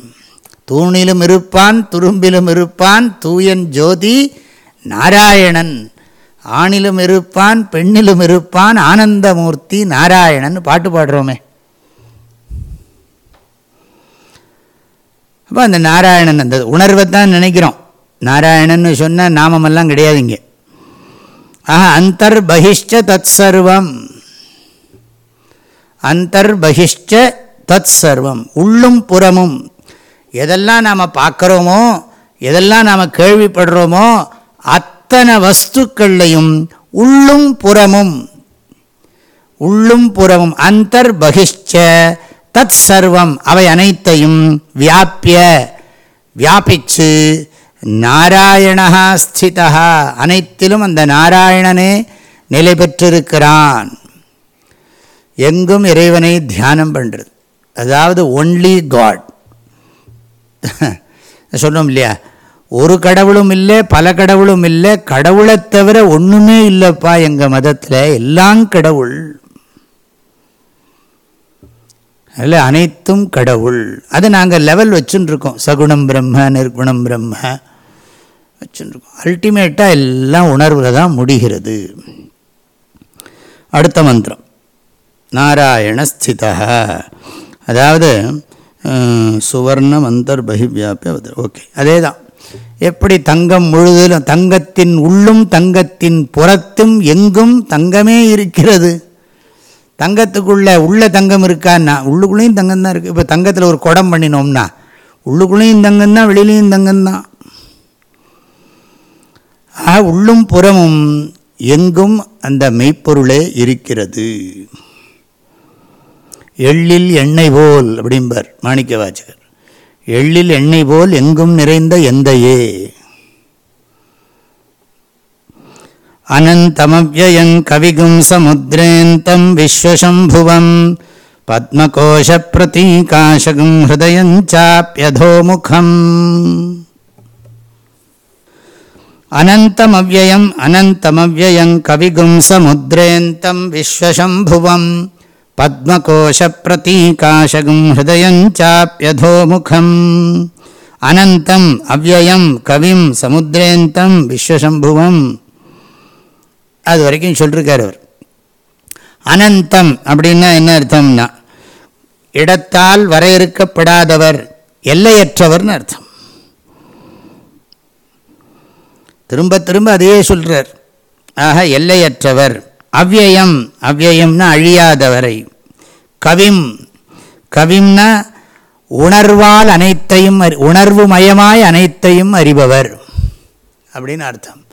தூணிலும் இருப்பான் துரும்பிலும் இருப்பான் தூயன் ஜோதி நாராயணன். ஆணிலும் இருப்பான் பெண்ணிலும் இருப்பான் ஆனந்தமூர்த்தி நாராயணன் பாட்டு பாடுறோமே. அப்போ அந்த நாராயணன் அந்த உணர்வை தான் நினைக்கிறோம். நாராயணன் சொன்ன நாமமெல்லாம் கிடையாது இங்கே. ஆஹா அந்தர்பகிஷ்ட தத் சர்வம் அந்தர்பகிஷ்ட தத் சர்வம் உள்ளும் புறமும். எதெல்லாம் நாம் பார்க்குறோமோ எதெல்லாம் நாம் கேள்விப்படுறோமோ அத்தனை வஸ்துக்கள்லையும் உள்ளும் புறமும் உள்ளும் புறமும் அந்தர்பகிஷ்ட தத் சர்வம் அவை அனைத்தையும் வியாபிய வியாபிச்சு நாராயணா ஸ்திதா அனைத்திலும் அந்த நாராயணனே நிலை பெற்றிருக்கிறான். எங்கும் இறைவனை தியானம் பண்ணுறது அதாவது ஒன்லி காட் சொன்னோம் இல்லையா? ஒரு கடவுளும் இல்லை பல கடவுளும் இல்லை கடவுளை தவிர ஒன்றுமே இல்லைப்பா எங்கள் மதத்தில். எல்லாம் கடவுள். அதில் அனைத்தும் கடவுள். அது நாங்கள் லெவல் வச்சுருக்கோம் சகுணம் பிரம்ம நிர்குணம் பிரம்ம வச்சுருக்கோம் அல்டிமேட்டாக எல்லாம் உணர்வில் தான் முடிகிறது. அடுத்த மந்திரம். நாராயணஸ்திதா அதாவது சுவர்ணம் அந்தர்பகி அவதர் ஓகே அதே தான் எப்படி தங்கம் முழுதிலும் தங்கத்தின் உள்ளும் தங்கத்தின் புறத்தும் எங்கும் தங்கமே இருக்கிறது. தங்கத்துக்குள்ளே உள்ள தங்கம் இருக்கான்னா உள்ளுக்குள்ளேயும் தங்கம் தான் இருக்குது இப்போ தங்கத்தில் ஒரு குடம் பண்ணினோம்னா உள்ளுக்குள்ளேயும் தங்கம் தான் வெளியிலையும் தங்கம் தான். ஆக உள்ளும் புறமும் எங்கும் அந்த மெய்ப்பொருளே இருக்கிறது. எள்ளில் எண்ணெய் போல் அப்படிம்பார் மாணிக்க வாச்சகர் எள்ளில் எண்ணெய் போல் எங்கும் நிறைந்த எந்தையே. அனந்தமவியன் கவிகும் சமுதிரேந்தம் விஸ்வசம்புவம். பத்மகோஷ பிரதீகாசகம் ஹிருதயஞ்சாப்பியதோமுகம் அனந்தமவியம் அனந்தமவியம் கவிகும் சமுதிரேந்தம் விஸ்வசம்புவம். பத்மகோஷப்பிரதீகாசகம் ஹிருதயஞ்சாப்பியதோமுகம் அனந்தம் அவ்வயம் கவிம் சமுத்திரேந்தம் விஸ்வசம்புவம். அது வரைக்கும் சொல்லிருக்கார் அவர். அனந்தம் அப்படின்னா என்ன அர்த்தம்னா இடத்தால் வரையறுக்கப்படாதவர் எல்லையற்றவர்னு அர்த்தம். திரும்ப திரும்ப அதையே சொல்கிறார் ஆக எல்லையற்றவர். அவ்வயம் அவ்வயம்னா அழியாதவரை. கவிம் கவிம்னா உணர்வால் அனைத்தையும் உணர்வு மயமாய் அனைத்தையும் அறிபவர். அப்படின்னு அர்த்தம்.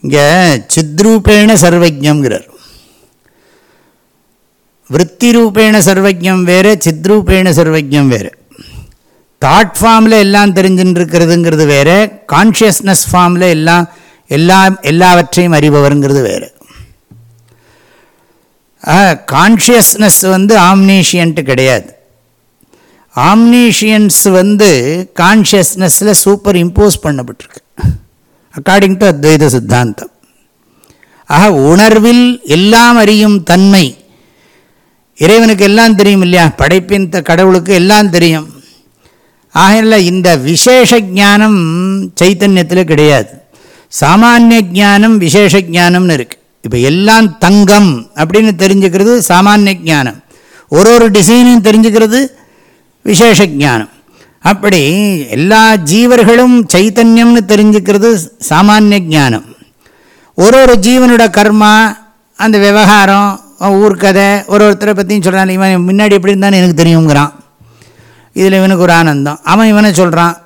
இங்கே சித்ரூபேண சர்வஜம்ங்கிறார் விற்பி ரூபேண சர்வஜம் வேறு சித்ரூபேண சர்வஜம் வேறு. தாட் ஃபார்மில் எல்லாம் தெரிஞ்சுன்னு இருக்கிறதுங்கிறது வேறு கான்ஷியஸ்னஸ் ஃபார்மில் எல்லாம் எல்லா எல்லாவற்றையும் அறிபவருங்கிறது வேறு. கான்ஷியஸ்னஸ் வந்து ஆம்னீஷியன்ட்டு கிடையாது. ஆம்னீஷியன்ஸ் வந்து கான்ஷியஸ்னஸில் சூப்பர் இம்போஸ் பண்ணப்பட்டிருக்கு. அக்கார்டிங் டு அத்வைத சித்தாந்தம் ஆக உணர்வில் எல்லாம் அறியும் தன்மை. இறைவனுக்கு எல்லாம் தெரியும் இல்லையா? படைப்பின் கடவுளுக்கு எல்லாம் தெரியும். ஆகல இந்த விசேஷ ஜானம் சைத்தன்யத்தில் கிடையாது. சாமானிய ஜானம் விசேஷ ஜானம்னு இருக்குது இப்போ எல்லாம் தங்கம் அப்படின்னு தெரிஞ்சுக்கிறது சாமானிய ஜானம் ஒரு ஒரு டிசைனையும் தெரிஞ்சுக்கிறது விசேஷ ஜானம் அப்படி எல்லா ஜீவர்களும் சைத்தன்யம்னு தெரிஞ்சுக்கிறது சாமானிய ஜானம் ஒரு ஒரு ஜீவனோட கர்மா அந்த விவகாரம் ஊர்க்கதை ஒரு ஒருத்தரை பற்றியும் சொல்கிறான் இவன் முன்னாடி எப்படி இருந்தான்னு எனக்கு தெரியுங்கிறான். இதில் இவனுக்கு ஒரு ஆனந்தம். அவன் இவனை சொல்கிறான்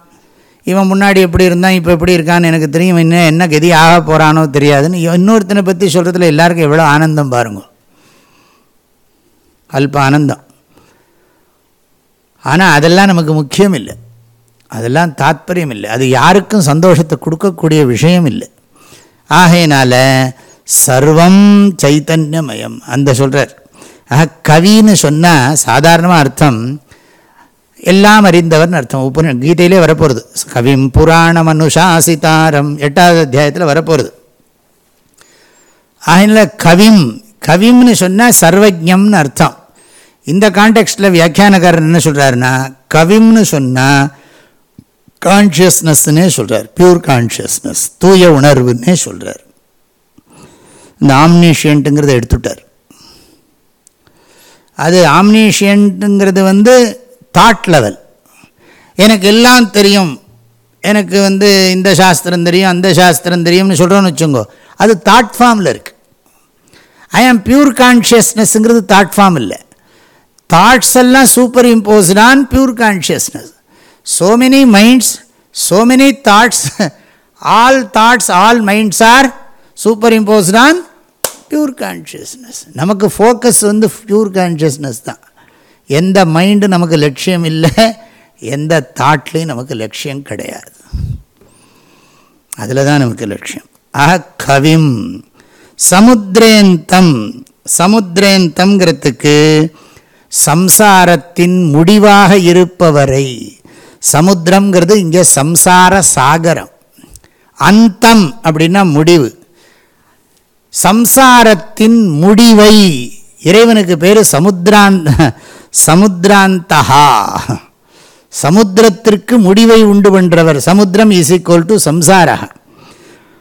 இவன் முன்னாடி எப்படி இருந்தான் இப்போ எப்படி இருக்கான்னு எனக்கு தெரியும். இன்னும் என்ன கதி ஆக போகிறானோ தெரியாதுன்னு இன்னொருத்தனை பற்றி சொல்கிறதுல எல்லாருக்கும் எவ்வளோ ஆனந்தம் பாருங்க. அல்ப ஆனந்தம். ஆனால் அதெல்லாம் நமக்கு முக்கியம் இல்லை. அதெல்லாம் தாத்பரியம் இல்லை. அது யாருக்கும் சந்தோஷத்தை கொடுக்கக்கூடிய விஷயம் இல்லை. ஆகையினால சர்வம் சைத்தன்யமயம். அந்த சொல்கிறார் ஆக கவின்னு சொன்னால் சாதாரணமாக அர்த்தம் எல்லாம் அறிந்தவர்னு அர்த்தம். உப்பு கீதையிலே வரப்போகிறது கவிம் புராண அனுஷாசிதாரம் எட்டாவது அத்தியாயத்தில் வரப்போகிறது அதனால் கவிம் கவிம்னு சொன்னால் சர்வஜம்னு அர்த்தம். இந்த கான்டெக்ஸ்டில் வியாக்கியானக்காரர் என்ன சொல்கிறாருன்னா கவிம்னு சொன்னால் கான்ஷியஸ்னஸ்னே சொல்கிறார் பியூர் கான்ஷியஸ்னஸ் தூய உணர்வுன்னே சொல்கிறார் இந்த ஆம்னீஷியன்ட்டுங்கிறத எடுத்துட்டார். அது ஆம்னீஷியன்ட்டுங்கிறது வந்து தாட் லெவல் எனக்கு எல்லாம் தெரியும். எனக்கு வந்து இந்த சாஸ்திரம் தெரியும் அந்த சாஸ்திரம் தெரியும்னு சொல்கிறோன்னு வச்சுங்கோ அது தாட் ஃபார்மில் இருக்குது ஐ ஆம் பியூர் கான்ஷியஸ்னஸ்ங்கிறது தாட் ஃபார்ம் இல்லை. தாட்ஸ் எல்லாம் superimposed on pure consciousness so many minds so many thoughts all thoughts all minds are superimposed on pure consciousness நமக்கு ஃபோக்கஸ் வந்து பியூர் கான்ஷியஸ்னஸ் தான். எந்த மைண்டு நமக்கு லட்சியம் இல்லை எந்த தாட்லேயும் நமக்கு லட்சியம் கிடையாது. அதில் தான் நமக்கு லட்சியம். ஆக கவிம் சமுத்திரேந்தம் சமுத்திரேந்தம்ங்கிறதுக்கு சம்சாரத்தின் முடிவாக இருப்பவரை சமுத்திரங்கிறது இங்கே சம்சார சாகரம். அந்தம் அப்படின்னா முடிவு. சம்சாரத்தின் முடிவை இறைவனுக்கு பேர் சமுத்திராந்த சமுத்திராந்தகா சமுத்திரத்திற்கு முடிவை உண்டு பண்ணுறவர் சமுத்திரம் இஸ் ஈக்குவல் டு சம்சாரா.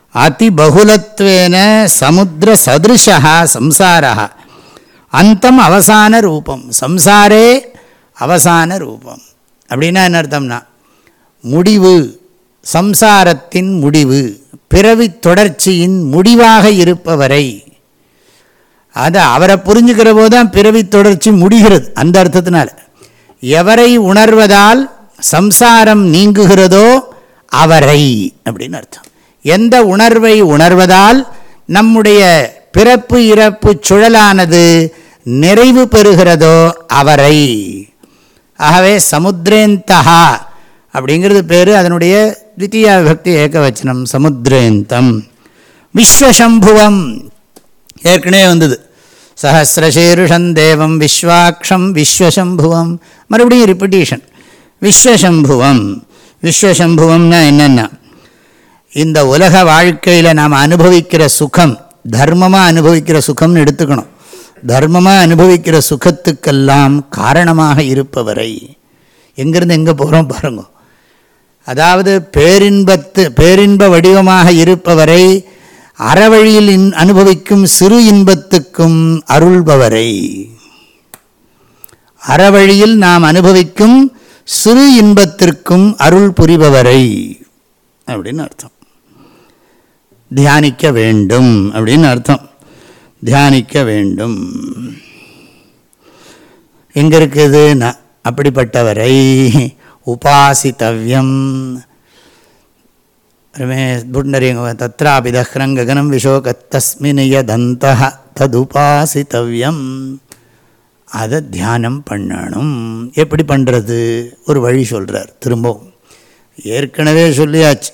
அதி பகுலத்வேன சமுத்திர சதிருஷா சம்சாரா. அந்தம் அவசான ரூபம். சம்சாரே அவசான ரூபம். அப்படின்னா என்ன அர்த்தம்னா முடிவு சம்சாரத்தின் முடிவு பிறவி தொடர்ச்சியின் முடிவாக இருப்பவரை அதை அவரை புரிஞ்சுக்கிற போது தான் பிறவி தொடர்ச்சி முடிகிறது அந்த அர்த்தத்தினால. எவரை உணர்வதால் சம்சாரம் நீங்குகிறதோ அவரை அப்படின்னு அர்த்தம். எந்த உணர்வை உணர்வதால் நம்முடைய பிறப்பு இறப்பு சுழலானது நிறைவு பெறுகிறதோ அவரை. ஆகவே சமுத்திரேந்தகா அப்படிங்கிறது பேர் அதனுடைய த்விତୀயா விபக்தி ஏகவச்சனம் சமுத்திரேந்தம் விஸ்வசம்புவம் ஏற்கனவே வந்தது. சஹசிரசீருஷம் தேவம் விஸ்வாட்சம் விஸ்வசம்புவம். மறுபடியும் ரிப்பிட்டீஷன் விஸ்வசம்புவம். விஸ்வசம்புவம்னா என்னென்னா இந்த உலக வாழ்க்கையில் நாம் அனுபவிக்கிற சுகம் தர்மமாக அனுபவிக்கிற சுகம்னு எடுத்துக்கணும். தர்மமாக அனுபவிக்கிற சுகத்துக்கெல்லாம் காரணமாக இருப்பவரை. எங்கேருந்து எங்கே போகிறோம் பாருங்க. அதாவது பேரின்பத்து பேரின்ப வடிவமாக இருப்பவரை அறவழியில் அனுபவிக்கும் சிறு இன்பத்துக்கும் அருள்பவரை. அறவழியில் நாம் அனுபவிக்கும் சிறு இன்பத்திற்கும் அருள் புரிபவரை. அப்படின்னு அர்த்தம். தியானிக்க வேண்டும் அப்படின்னு அர்த்தம். தியானிக்க வேண்டும். எங்கே இருக்குது? அப்படிப்பட்டவரை. உபாசித்தவ்யம். புண்டரிங்க தத்ராபி தஹ்ரம் ககனம் விஷோகத்தஸ்மின் யதந்த ததுபாசித்தவ்யம் அதை தியானம் பண்ணணும். எப்படி பண்ணுறது ஒரு வழி சொல்கிறார் திரும்பவும். ஏற்கனவே சொல்லியாச்சு.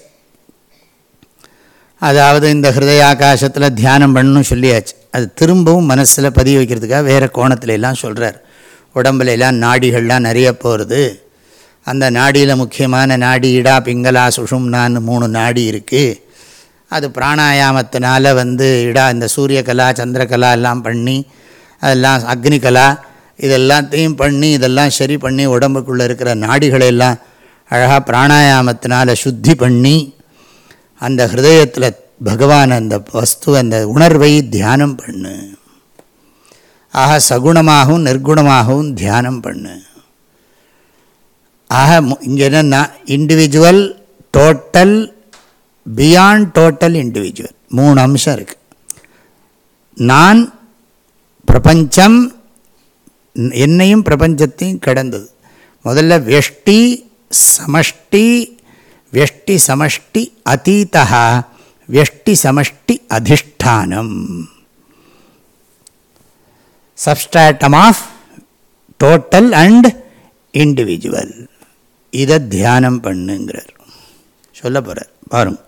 அதாவது இந்த ஹிருதய ஆகாசத்தில் தியானம் பண்ணணும் சொல்லியாச்சு. அது திரும்பவும் மனசில் பதிய வைக்கிறதுக்காக வேறு கோணத்துல எல்லாம் சொல்கிறார் உடம்புல எல்லாம் நாடிகள்லாம் நிறைய போகிறது அந்த நாடியில் முக்கியமான நாடி இடா பிங்களா சுஷும்னான்னு மூணு நாடி இருக்குது அது பிராணாயாமத்தினால வந்து இடா இந்த சூரியகலா சந்திரகலா எல்லாம் பண்ணி அதெல்லாம் அக்னிகலா இதெல்லாத்தையும் பண்ணி இதெல்லாம் சரி பண்ணி உடம்புக்குள்ளே இருக்கிற நாடிகளெல்லாம் அழகாக பிராணாயாமத்தினால் சுத்தி பண்ணி அந்த ஹிருதயத்தில் பகவான் அந்த வஸ்து அந்த உணர்வை தியானம் பண்ணு. ஆக சகுணமாகவும் நிர்குணமாகவும் தியானம் பண்ணு. ஆக இங்கே என்னென்னா individual total beyond total individual மூணு அம்சம் இருக்குது நான் பிரபஞ்சம் என்னையும் பிரபஞ்சத்தையும் கடந்தது. முதல்ல வெஷ்டி சமஷ்டி வெஷ்டி சமஷ்டி அதீதா வெஷ்டி சமஷ்டி அதிஷ்டானம். Substratum of total and individual இதை தியானம் பண்ணுங்கிறார். சொல்ல போகிறார் பாருங்க.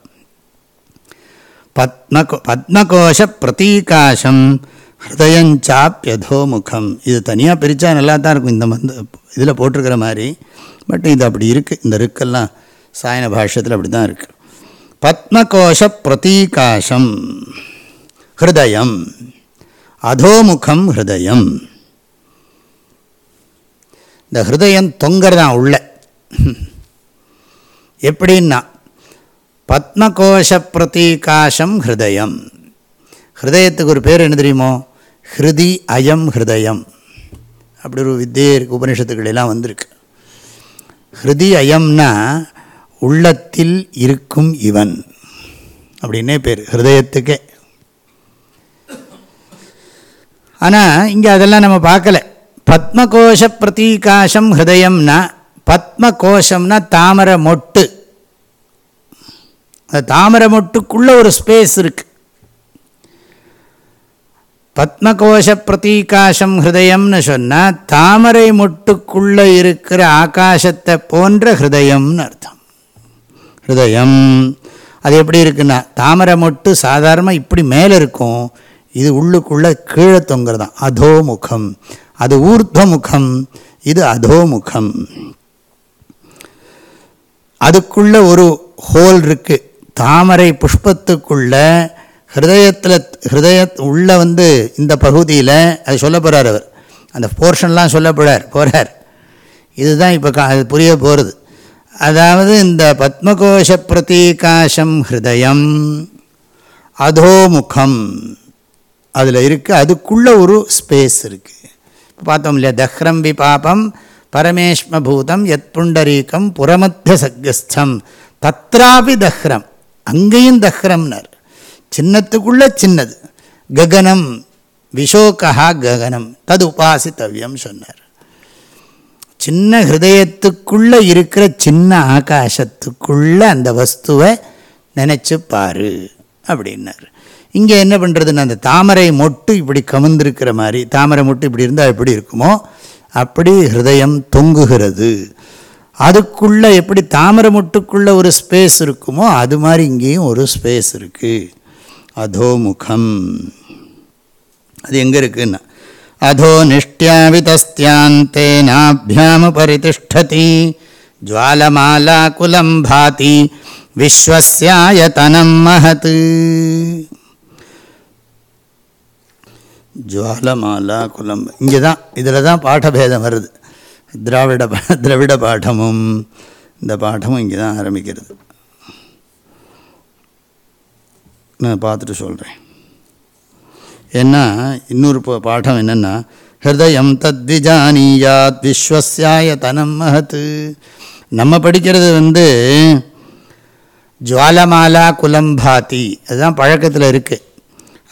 பத்ம பத்மகோஷ பிரதீகாசம் ஹிருதயஞ்சாப்பியதோமுகம் இது தனியாக பிரித்தா நல்லா தான் இருக்கும். இந்த மந்த இதில் போட்டிருக்கிற மாதிரி. பட் இது அப்படி இருக்குது இந்த ருக்கெல்லாம் சாயன பாஷ்யத்தில் அப்படி தான் இருக்குது பத்மகோஷ பிரதீகாசம் ஹிருதயம் அதோமுகம் ஹிருதயம். இந்த ஹிருதயம் தொங்கறதான் உள்ள. எப்படின்னா பத்மகோஷ பிரதீகாசம் ஹிருதயம். ஹிருதயத்துக்கு ஒரு பேர் என்ன தெரியுமோ? ஹிருதி அயம் ஹிருதயம். அப்படி ஒரு வித்தியே இருக்குது உபனிஷத்துக்களெல்லாம் வந்திருக்கு. ஹிருதி அயம்னா உள்ளத்தில் இருக்கும் இவன். அப்படின்னே பேர் ஹிருதயத்துக்கே. ஆனால் இங்கே அதெல்லாம் நம்ம பார்க்கல. பத்மகோஷ பிரதீகாசம் ஹிருதயம்னா பத்ம கோஷம்னா தாமரை மொட்டு. அந்த தாமரை மொட்டுக்குள்ளே ஒரு ஸ்பேஸ் இருக்குது பத்மகோஷ பிரதீகாசம் ஹிருதயம்னு சொன்னால் தாமரை மொட்டுக்குள்ளே இருக்கிற ஆகாசத்தை போன்ற ஹிருதயம்னு அர்த்தம். ஹிருதயம் அது எப்படி இருக்குன்னா தாமரை மொட்டு சாதாரணமாக இப்படி மேலே இருக்கும். இது உள்ளுக்குள்ளே கீழே தொங்குறதான் அதோமுகம். அது ஊர்துவமுகம். இது அதோமுகம். அதுக்குள்ள ஒரு ஹோல் இருக்குது தாமரை புஷ்பத்துக்குள்ள ஹிருதயத்தில் ஹிருதய உள்ள வந்து இந்த பகுதியில் அது சொல்ல போகிறார் அவர். அந்த போர்ஷன்லாம் சொல்ல போகிறார் போகிறார் இதுதான் இப்போ கா அது புரிய போகிறது அதாவது இந்த பத்மகோஷ பிரதீகாசம் ஹிருதயம் அதோமுகம் அதில் இருக்குது அதுக்குள்ளே ஒரு ஸ்பேஸ் இருக்குது இப்போ பார்த்தோம் இல்லையா தஹ்ரம் விபாபம் பரமேஷ்மபூதம் எத் புண்டரீக்கம் புறமத்திய சக்கஸ்தம் தத்ராபி தஹ்ரம். அங்கேயும் தஹ்ரம்னர். சின்னத்துக்குள்ளே சின்னது. ககனம் விஷோகா ககனம். தது உபாசித்தவியம் சொன்னார். சின்ன ஹிருதயத்துக்குள்ளே இருக்கிற சின்ன ஆகாசத்துக்குள்ளே அந்த வஸ்துவை நினச்சி பாரு அப்படின்னார். இங்கே என்ன பண்ணுறதுன்னு அந்த தாமரை மொட்டு இப்படி கமுந்திருக்கிற மாதிரி தாமரை மொட்டு இப்படி இருந்தால் எப்படி இருக்குமோ அப்படி ஹிருதயம் தொங்குகிறது. அதுக்குள்ளே எப்படி தாமரை முட்டுக்குள்ளே ஒரு ஸ்பேஸ் இருக்குமோ அது மாதிரி இங்கேயும் ஒரு ஸ்பேஸ் இருக்குது அதோமுகம் அது எங்கே இருக்குன்னா அதோ நிஷ்டியாவிதஸ்தியாந்தே ஜுவாலமாலா குலம் பாதி விஸ்வஸ்யாயதனம் மகத்து ஜுவாலமாலா குலம். இங்கே தான் இதில் தான் பாடபேதம் வருது. திராவிட பா- திராவிட பாடமும் இந்த பாடமும் இங்கே தான் ஆரம்பிக்கிறது. நான் பார்த்துட்டு சொல்கிறேன் ஏன்னா இன்னொரு பாடம் என்னென்னா ஹிருதயம் தத்விஜானியாத் விஸ்வஸ்யாய தனம் மகத் நம்ம படிக்கிறது வந்து ஜுவாலமாலா குலம்பாதி அதுதான் பழக்கத்தில் இருக்குது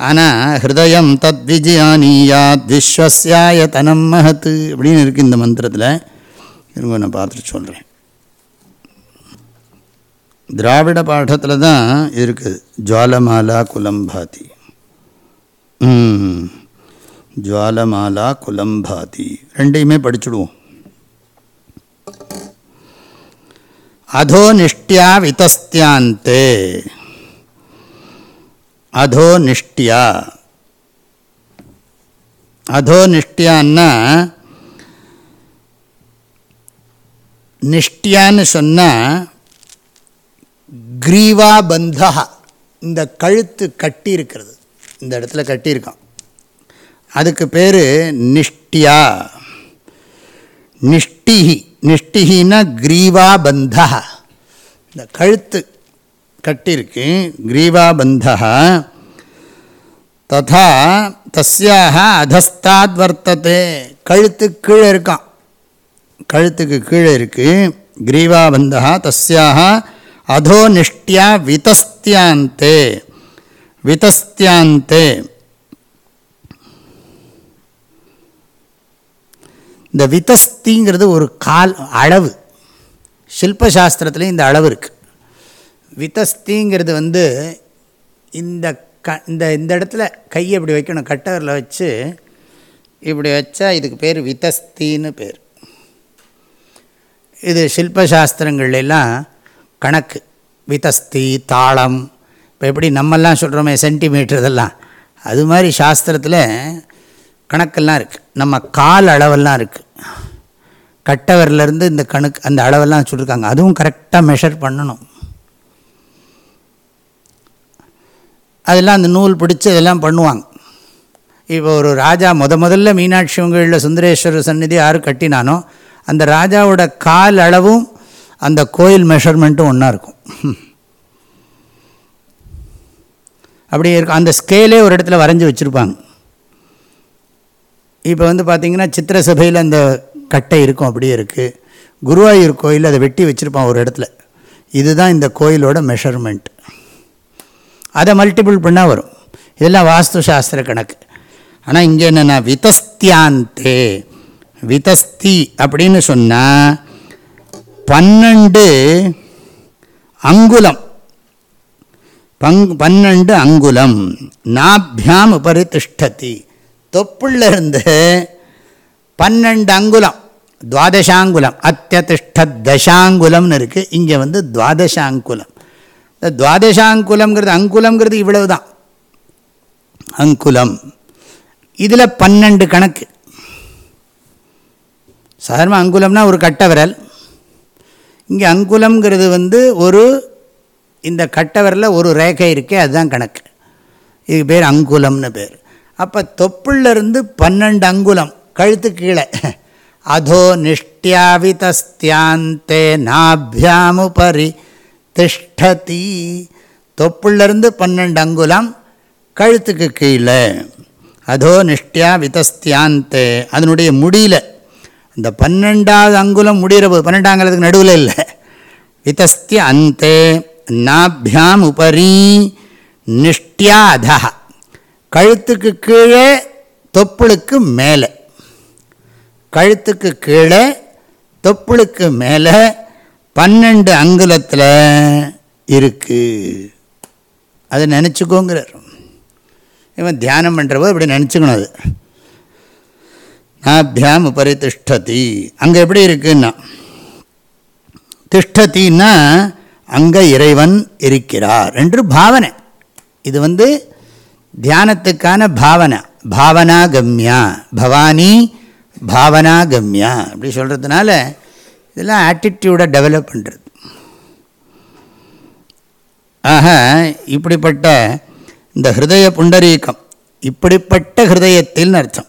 ஆனால் ஹிருதயம் தத்விஜயானியாத் விஸ்வஸ்யாய தனம் மகத்து அப்படின்னு இருக்குது இந்த மந்திரத்தில். இருங்க நான் பார்த்துட்டு சொல்கிறேன் திராவிட பாடத்தில் தான் இருக்குது ஜுவாலமாலா குலம்பாதி. ஜுவாலமாலா குலம்பாதி. ரெண்டையுமே படிச்சுடுவோம். அதோ நிஷ்டியா விதஸ்தியாந்தே அதோ நிஷ்டியா அதோ நிஷ்டியான்னா நிஷ்டியான்னு சொன்னால் கிரீவா பந்தா இந்த கழுத்து கட்டி இருக்கிறது இந்த இடத்துல கட்டியிருக்கான். அதுக்கு பேர் நிஷ்டியா. நிஷ்டிஹி நிஷ்டிஹின்னா கிரீவா பந்தா இந்த கழுத்து கட்டியிருக்கு கிரீவாபந்தா. ததா தஸ்யாக அதஸ்தாத் வர்த்ததே. கழுத்து கீழே இருக்கான். கழுத்துக்கு கீழே இருக்கு. கிரீவாபந்தா தஸ்யாக அதோ நிஷ்டியா விதஸ்தியாந்தே. விதஸ்தியாந்தே. இந்த விதஸ்திங்கிறது ஒரு கால் அளவு. சில்பசாஸ்திரத்துலேயும் இந்த அளவு இருக்குது விதஸ்திங்கிறது வந்து இந்த க இந்த இந்த இடத்துல கையை இப்படி வைக்கணும் கட்டவரில் வச்சு இப்படி வச்சா இதுக்கு பேர் விதஸ்தின்னு பேர். இது சில்பசாஸ்திரங்கள்லாம் கணக்கு. விதஸ்தி தாளம் இப்போ எப்படி நம்மெல்லாம் சொல்கிறோமே சென்டிமீட்டர் இதெல்லாம். அது மாதிரி சாஸ்திரத்தில் கணக்கெல்லாம் இருக்குது நம்ம கால் அளவெல்லாம் இருக்குது கட்டவரிலேருந்து இந்த கணக்கு அந்த அளவெல்லாம் சொல்லியிருக்காங்க அதுவும் கரெக்டாக மெஷர் பண்ணணும். அதெல்லாம் அந்த நூல் பிடிச்சி இதெல்லாம் பண்ணுவாங்க. இப்போ ஒரு ராஜா முத முதல்ல மீனாட்சி உங்களில் சுந்தரேஸ்வரர் சந்நிதி யார் கட்டினானோ அந்த ராஜாவோட கால் அளவும் அந்த கோயில் மெஷர்மெண்ட்டும் ஒன்றா இருக்கும். அப்படி இருக்கும். அந்த ஸ்கேலே ஒரு இடத்துல வரைஞ்சி வச்சுருப்பாங்க. இப்போ வந்து பார்த்திங்கன்னா சித்திர சபையில் அந்த கட்டை இருக்கும் அப்படியே இருக்குது குருவாயூர் கோயில் அதை வெட்டி வச்சுருப்பான் ஒரு இடத்துல. இதுதான் இந்த கோயிலோட மெஷர்மெண்ட் அதை மல்டிபிள் பண்ணால் வரும். இதெல்லாம் வாஸ்து சாஸ்திர கணக்கு. ஆனால் இங்கே என்னென்னா விதஸ்தியாந்தே. விதஸ்தி அப்படின்னு சொன்னால் பன்னெண்டு அங்குலம். பங் பன்னெண்டு அங்குலம். நாபியாம் உபரி திஷ்டதி தொப்புள்ள இருந்து பன்னெண்டு அங்குலம். துவாதசாங்குலம். அத்தியதிஷ்ட தசாங்குலம்னு இருக்குது இங்கே வந்து துவாதசாங்குலம். துவாதசாங்குலம்ங்கிறது அங்குலம்ங்கிறது இவ்வளவு தான் அங்குலம் இதில் பன்னெண்டு கணக்கு. சாதாரண அங்குலம்னா ஒரு கட்டவரல். இங்கே அங்குலம்ங்கிறது வந்து ஒரு இந்த கட்டை விரலில் ஒரு ரேகை இருக்கே அதுதான் கணக்கு. இது பேர் அங்குலம்னு பேர். அப்போ தொப்புள்ளிருந்து பன்னெண்டு அங்குலம் கழுத்து கீழே. அதோ நிஷ்டியாவிதஸ்தியாந்தே நாபியாமுபரி. திஷ்டதி. தொப்புள்ளிருந்து பன்னெண்டு அங்குலம் கழுத்துக்கு கீழே. அதோ நிஷ்டியா விதஸ்தியாந்தே. அதனுடைய முடியல. இந்த பன்னெண்டாவது அங்குலம் முடிகிற போது பன்னெண்டாங்கிறதுக்கு நடுவில் இல்லை. விதஸ்திய அந்தே நாபியாம் உபரி நிஷ்டியா அதா கழுத்துக்கு கீழே தொப்புளுக்கு மேலே. கழுத்துக்கு கீழே தொப்புளுக்கு மேலே பன்னெண்டு அங்குலத்தில் இருக்குது அதை நினச்சிக்கோங்கிறார். இவன் தியானம் பண்ணுறப்போ இப்படி நினச்சிக்கணும் அது. நாபியாம் உபரி திஷ்டதி அங்கே எப்படி இருக்குன்னா திஷ்டத்தின்னா அங்கே இறைவன் இருக்கிறார் என்று பாவனை. இது வந்து தியானத்துக்கான பாவனை. பாவனா கம்யா பவானி பாவனா கம்யா அப்படி சொல்கிறதுனால இதெல்லாம் ஆட்டிடியூடை டெவலப் பண்ணுறது ஆக இப்படிப்பட்ட இந்த ஹிருதய புண்டரீக்கம் இப்படிப்பட்ட ஹிருதயத்தில்னு அர்த்தம்.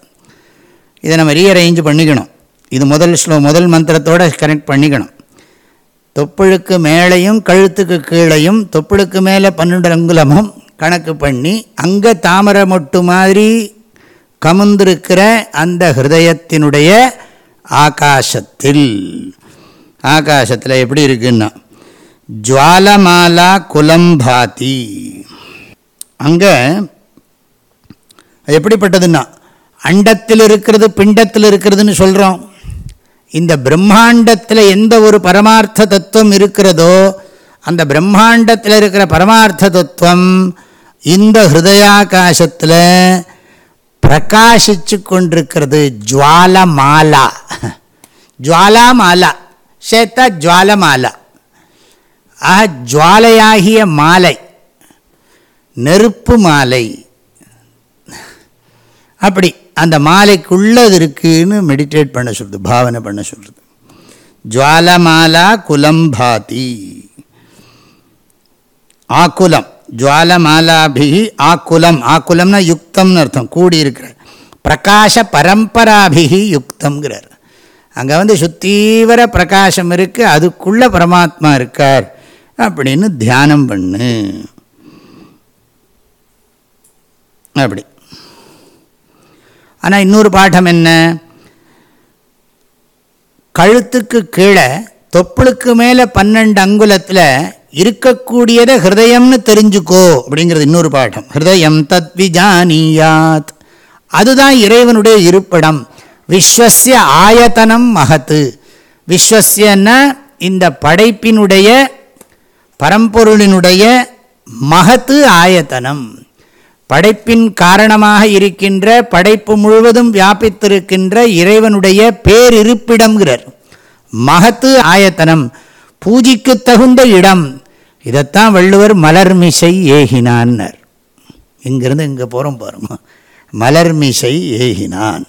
இதை நம்ம ரீஅரேஞ்ச் பண்ணிக்கணும். இது முதல் ஸ்லோ முதல் மந்திரத்தோடு கனெக்ட் பண்ணிக்கணும். தொப்புளுக்கு மேலேயும் கழுத்துக்கு கீழையும் தொப்புளுக்கு மேலே பன்னெண்டு அங்குலமும் கணக்கு பண்ணி அங்கே தாமரை மொட்டு மாதிரி கமுந்திருக்கிற அந்த ஹிருதயத்தினுடைய ஆகாசத்தில். ஆகாசத்தில் எப்படி இருக்குன்னா ஜுவாலமாலா குலம்பாதி. அங்கே எப்படிப்பட்டதுன்னா அண்டத்தில் இருக்கிறது பிண்டத்தில் இருக்கிறதுன்னு சொல்கிறோம் இந்த பிரம்மாண்டத்தில் எந்த ஒரு பரமார்த்த தத்துவம் இருக்கிறதோ அந்த பிரம்மாண்டத்தில் இருக்கிற பரமார்த்த தத்துவம் இந்த ஹிருதயாகாசத்தில் பிரகாசிச்சு கொண்டிருக்கிறது ஜுவாலமாலா. ஜுவாலாமாலா. சேத்தா ஜுவாலமாலா. ஆக ஜுவாலையாகிய மாலை. நெருப்பு மாலை அப்படி அந்த மாலைக்குள்ளது இருக்குன்னு மெடிடேட் பண்ண சொல்கிறது பாவனை பண்ண சொல்கிறது ஜுவாலமாலா குலம்பாதி. ஆக்குலம். ஜுவாலமாலாபி ஆக்குலம். ஆக்குலம்னா யுக்தம்னு அர்த்தம் கூடியிருக்கிற. பிரகாஷ பரம்பராபிகி யுக்தங்கிறார் அங்கே வந்து சுத்தீவிர பிரகாசம் இருக்குது அதுக்குள்ளே பரமாத்மா இருக்கார் அப்படின்னு தியானம் பண்ணு. அப்படி. ஆனால் இன்னொரு பாடம் என்ன? கழுத்துக்கு கீழே தொப்புளுக்கு மேலே பன்னெண்டு அங்குலத்தில் இருக்கக்கூடியதை ஹிருதயம்னு தெரிஞ்சுக்கோ அப்படிங்கிறது இன்னொரு பாடம். ஹிருதயம் தத்விஜானியாத். அதுதான் இறைவனுடைய இருப்பிடம். விஸ்வசிய ஆயத்தனம் மகத்து. விஸ்வசியன்னா இந்த படைப்பினுடைய பரம்பொருளினுடைய மகத்து ஆயத்தனம். படைப்பின் காரணமாக இருக்கின்ற படைப்பு முழுவதும் வியாபித்திருக்கின்ற இறைவனுடைய பேரிருப்பிடம்ங்கிறார். மகத்து ஆயத்தனம் பூஜிக்கு தகுந்த இடம். இதைத்தான் வள்ளுவர் மலர்மிசை ஏகினான்னர். இங்கிருந்து இங்கே போகிறோம் பாருங்க. மலர்மிசை ஏகினான்.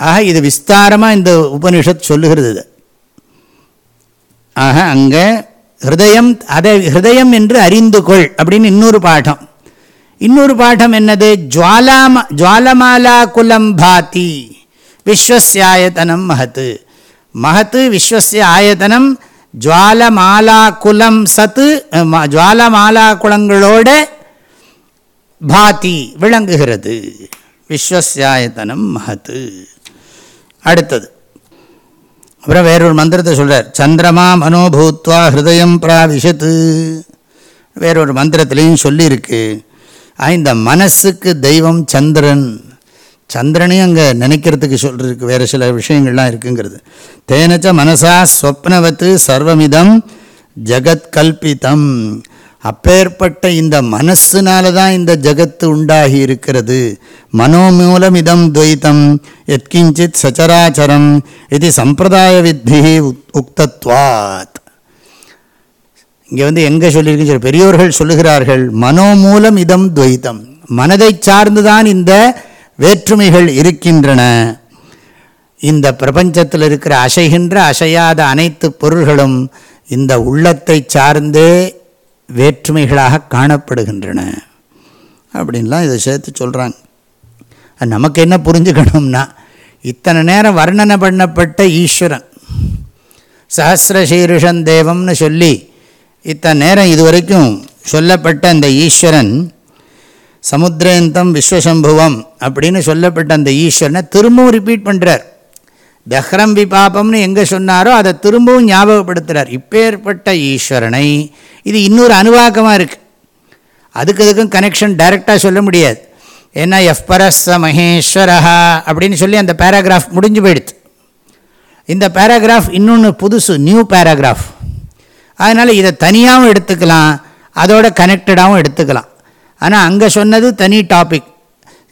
ஆக இது விஸ்தாரமாக இந்த உபனிஷத் சொல்லுகிறது இது. ஆக அங்கே ஹிருதயம் அதை ஹிருதயம் என்று அறிந்து கொள் அப்படின்னு இன்னொரு பாடம். இன்னொரு பாடம் என்னது? ஜுவாலாம ஜுவாலமாலா குலம் பாதி விஸ்வசியாயத்தனம் மகத்து. மகத்து விஸ்வசிய ஆயத்தனம் ஜுவாலமாலா குலம் சத்து ஜுவாலமாலா குலங்களோட பாதி விளங்குகிறது. விஸ்வசியாயத்தனம் மகத்து. அடுத்தது. அப்புறம் வேறொரு மந்திரத்தை சொல்கிறார் சந்திரமா மனோபூத்வா ஹிருதயம் பிராவிஷத்து. வேறொரு மந்திரத்துலேயும் சொல்லியிருக்கு. இந்த மனசுக்கு தெய்வம் சந்திரன். சந்திரனையும் அங்கே நினைக்கிறதுக்கு சொல்கிறதுக்கு வேறு சில விஷயங்கள்லாம் இருக்குங்கிறது. தேனச்ச மனசா ஸ்வப்னவத்து சர்வமிதம் ஜகத்கல்பிதம் அப்பேற்பட்ட இந்த மனசுனால தான் இந்த ஜகத்து உண்டாகி இருக்கிறது. மனோமூலம் இதம் துவைத்தம் எத்கிஞ்சித் சச்சராச்சரம் இது சம்பிரதாய வித்தி உக்தத்வாத். இங்கே வந்து எங்கே சொல்லியிருக்கு பெரியோர்கள் சொல்லுகிறார்கள் மனோமூலம் இதம் துவைத்தம். மனதை சார்ந்துதான் இந்த வேற்றுமைகள் இருக்கின்றன. இந்த பிரபஞ்சத்தில் இருக்கிற அசைகின்ற அசையாத அனைத்து பொருள்களும் இந்த உள்ளத்தை சார்ந்தே வேற்றுமைகளாக காணப்படுகின்றன. அப்படின்லாம் இதை சேர்த்து சொல்கிறாங்க நமக்கு என்ன புரிஞ்சுக்கணும்னா இத்தனை நேரம் வர்ணனை பண்ணப்பட்ட ஈஸ்வரன் சஹசிரசீருஷன் தேவம்னு சொல்லி இத்தனை நேரம் இதுவரைக்கும் சொல்லப்பட்ட அந்த ஈஸ்வரன் சமுத்திரேந்தம் விஸ்வசம்புவம் அப்படின்னு சொல்லப்பட்ட அந்த ஈஸ்வரனை திரும்பவும் ரிப்பீட் பண்ணுறார் தஹ்ரம்பி பாபம்னு எங்கே சொன்னாரோ அதை திரும்பவும் ஞாபகப்படுத்துகிறார் இப்பேற்பட்ட ஈஸ்வரனை இது இன்னொரு அனுவாக்கமாக இருக்குது அதுக்கு அதுக்கும் கனெக்ஷன் டைரெக்டாக சொல்ல முடியாது. ஏன்னா எஃப் பரஸ்ஸ மகேஸ்வரஹா அப்படின்னு சொல்லி அந்த பேராகிராஃப் முடிஞ்சு போயிடுது. இந்த பேராகிராஃப் இன்னொன்று புதுசு நியூ பேராகிராஃப் அதனால் இதை தனியாகவும் எடுத்துக்கலாம் அதோட கனெக்டடாகவும் எடுத்துக்கலாம். ஆனால் அங்கே சொன்னது தனி டாபிக்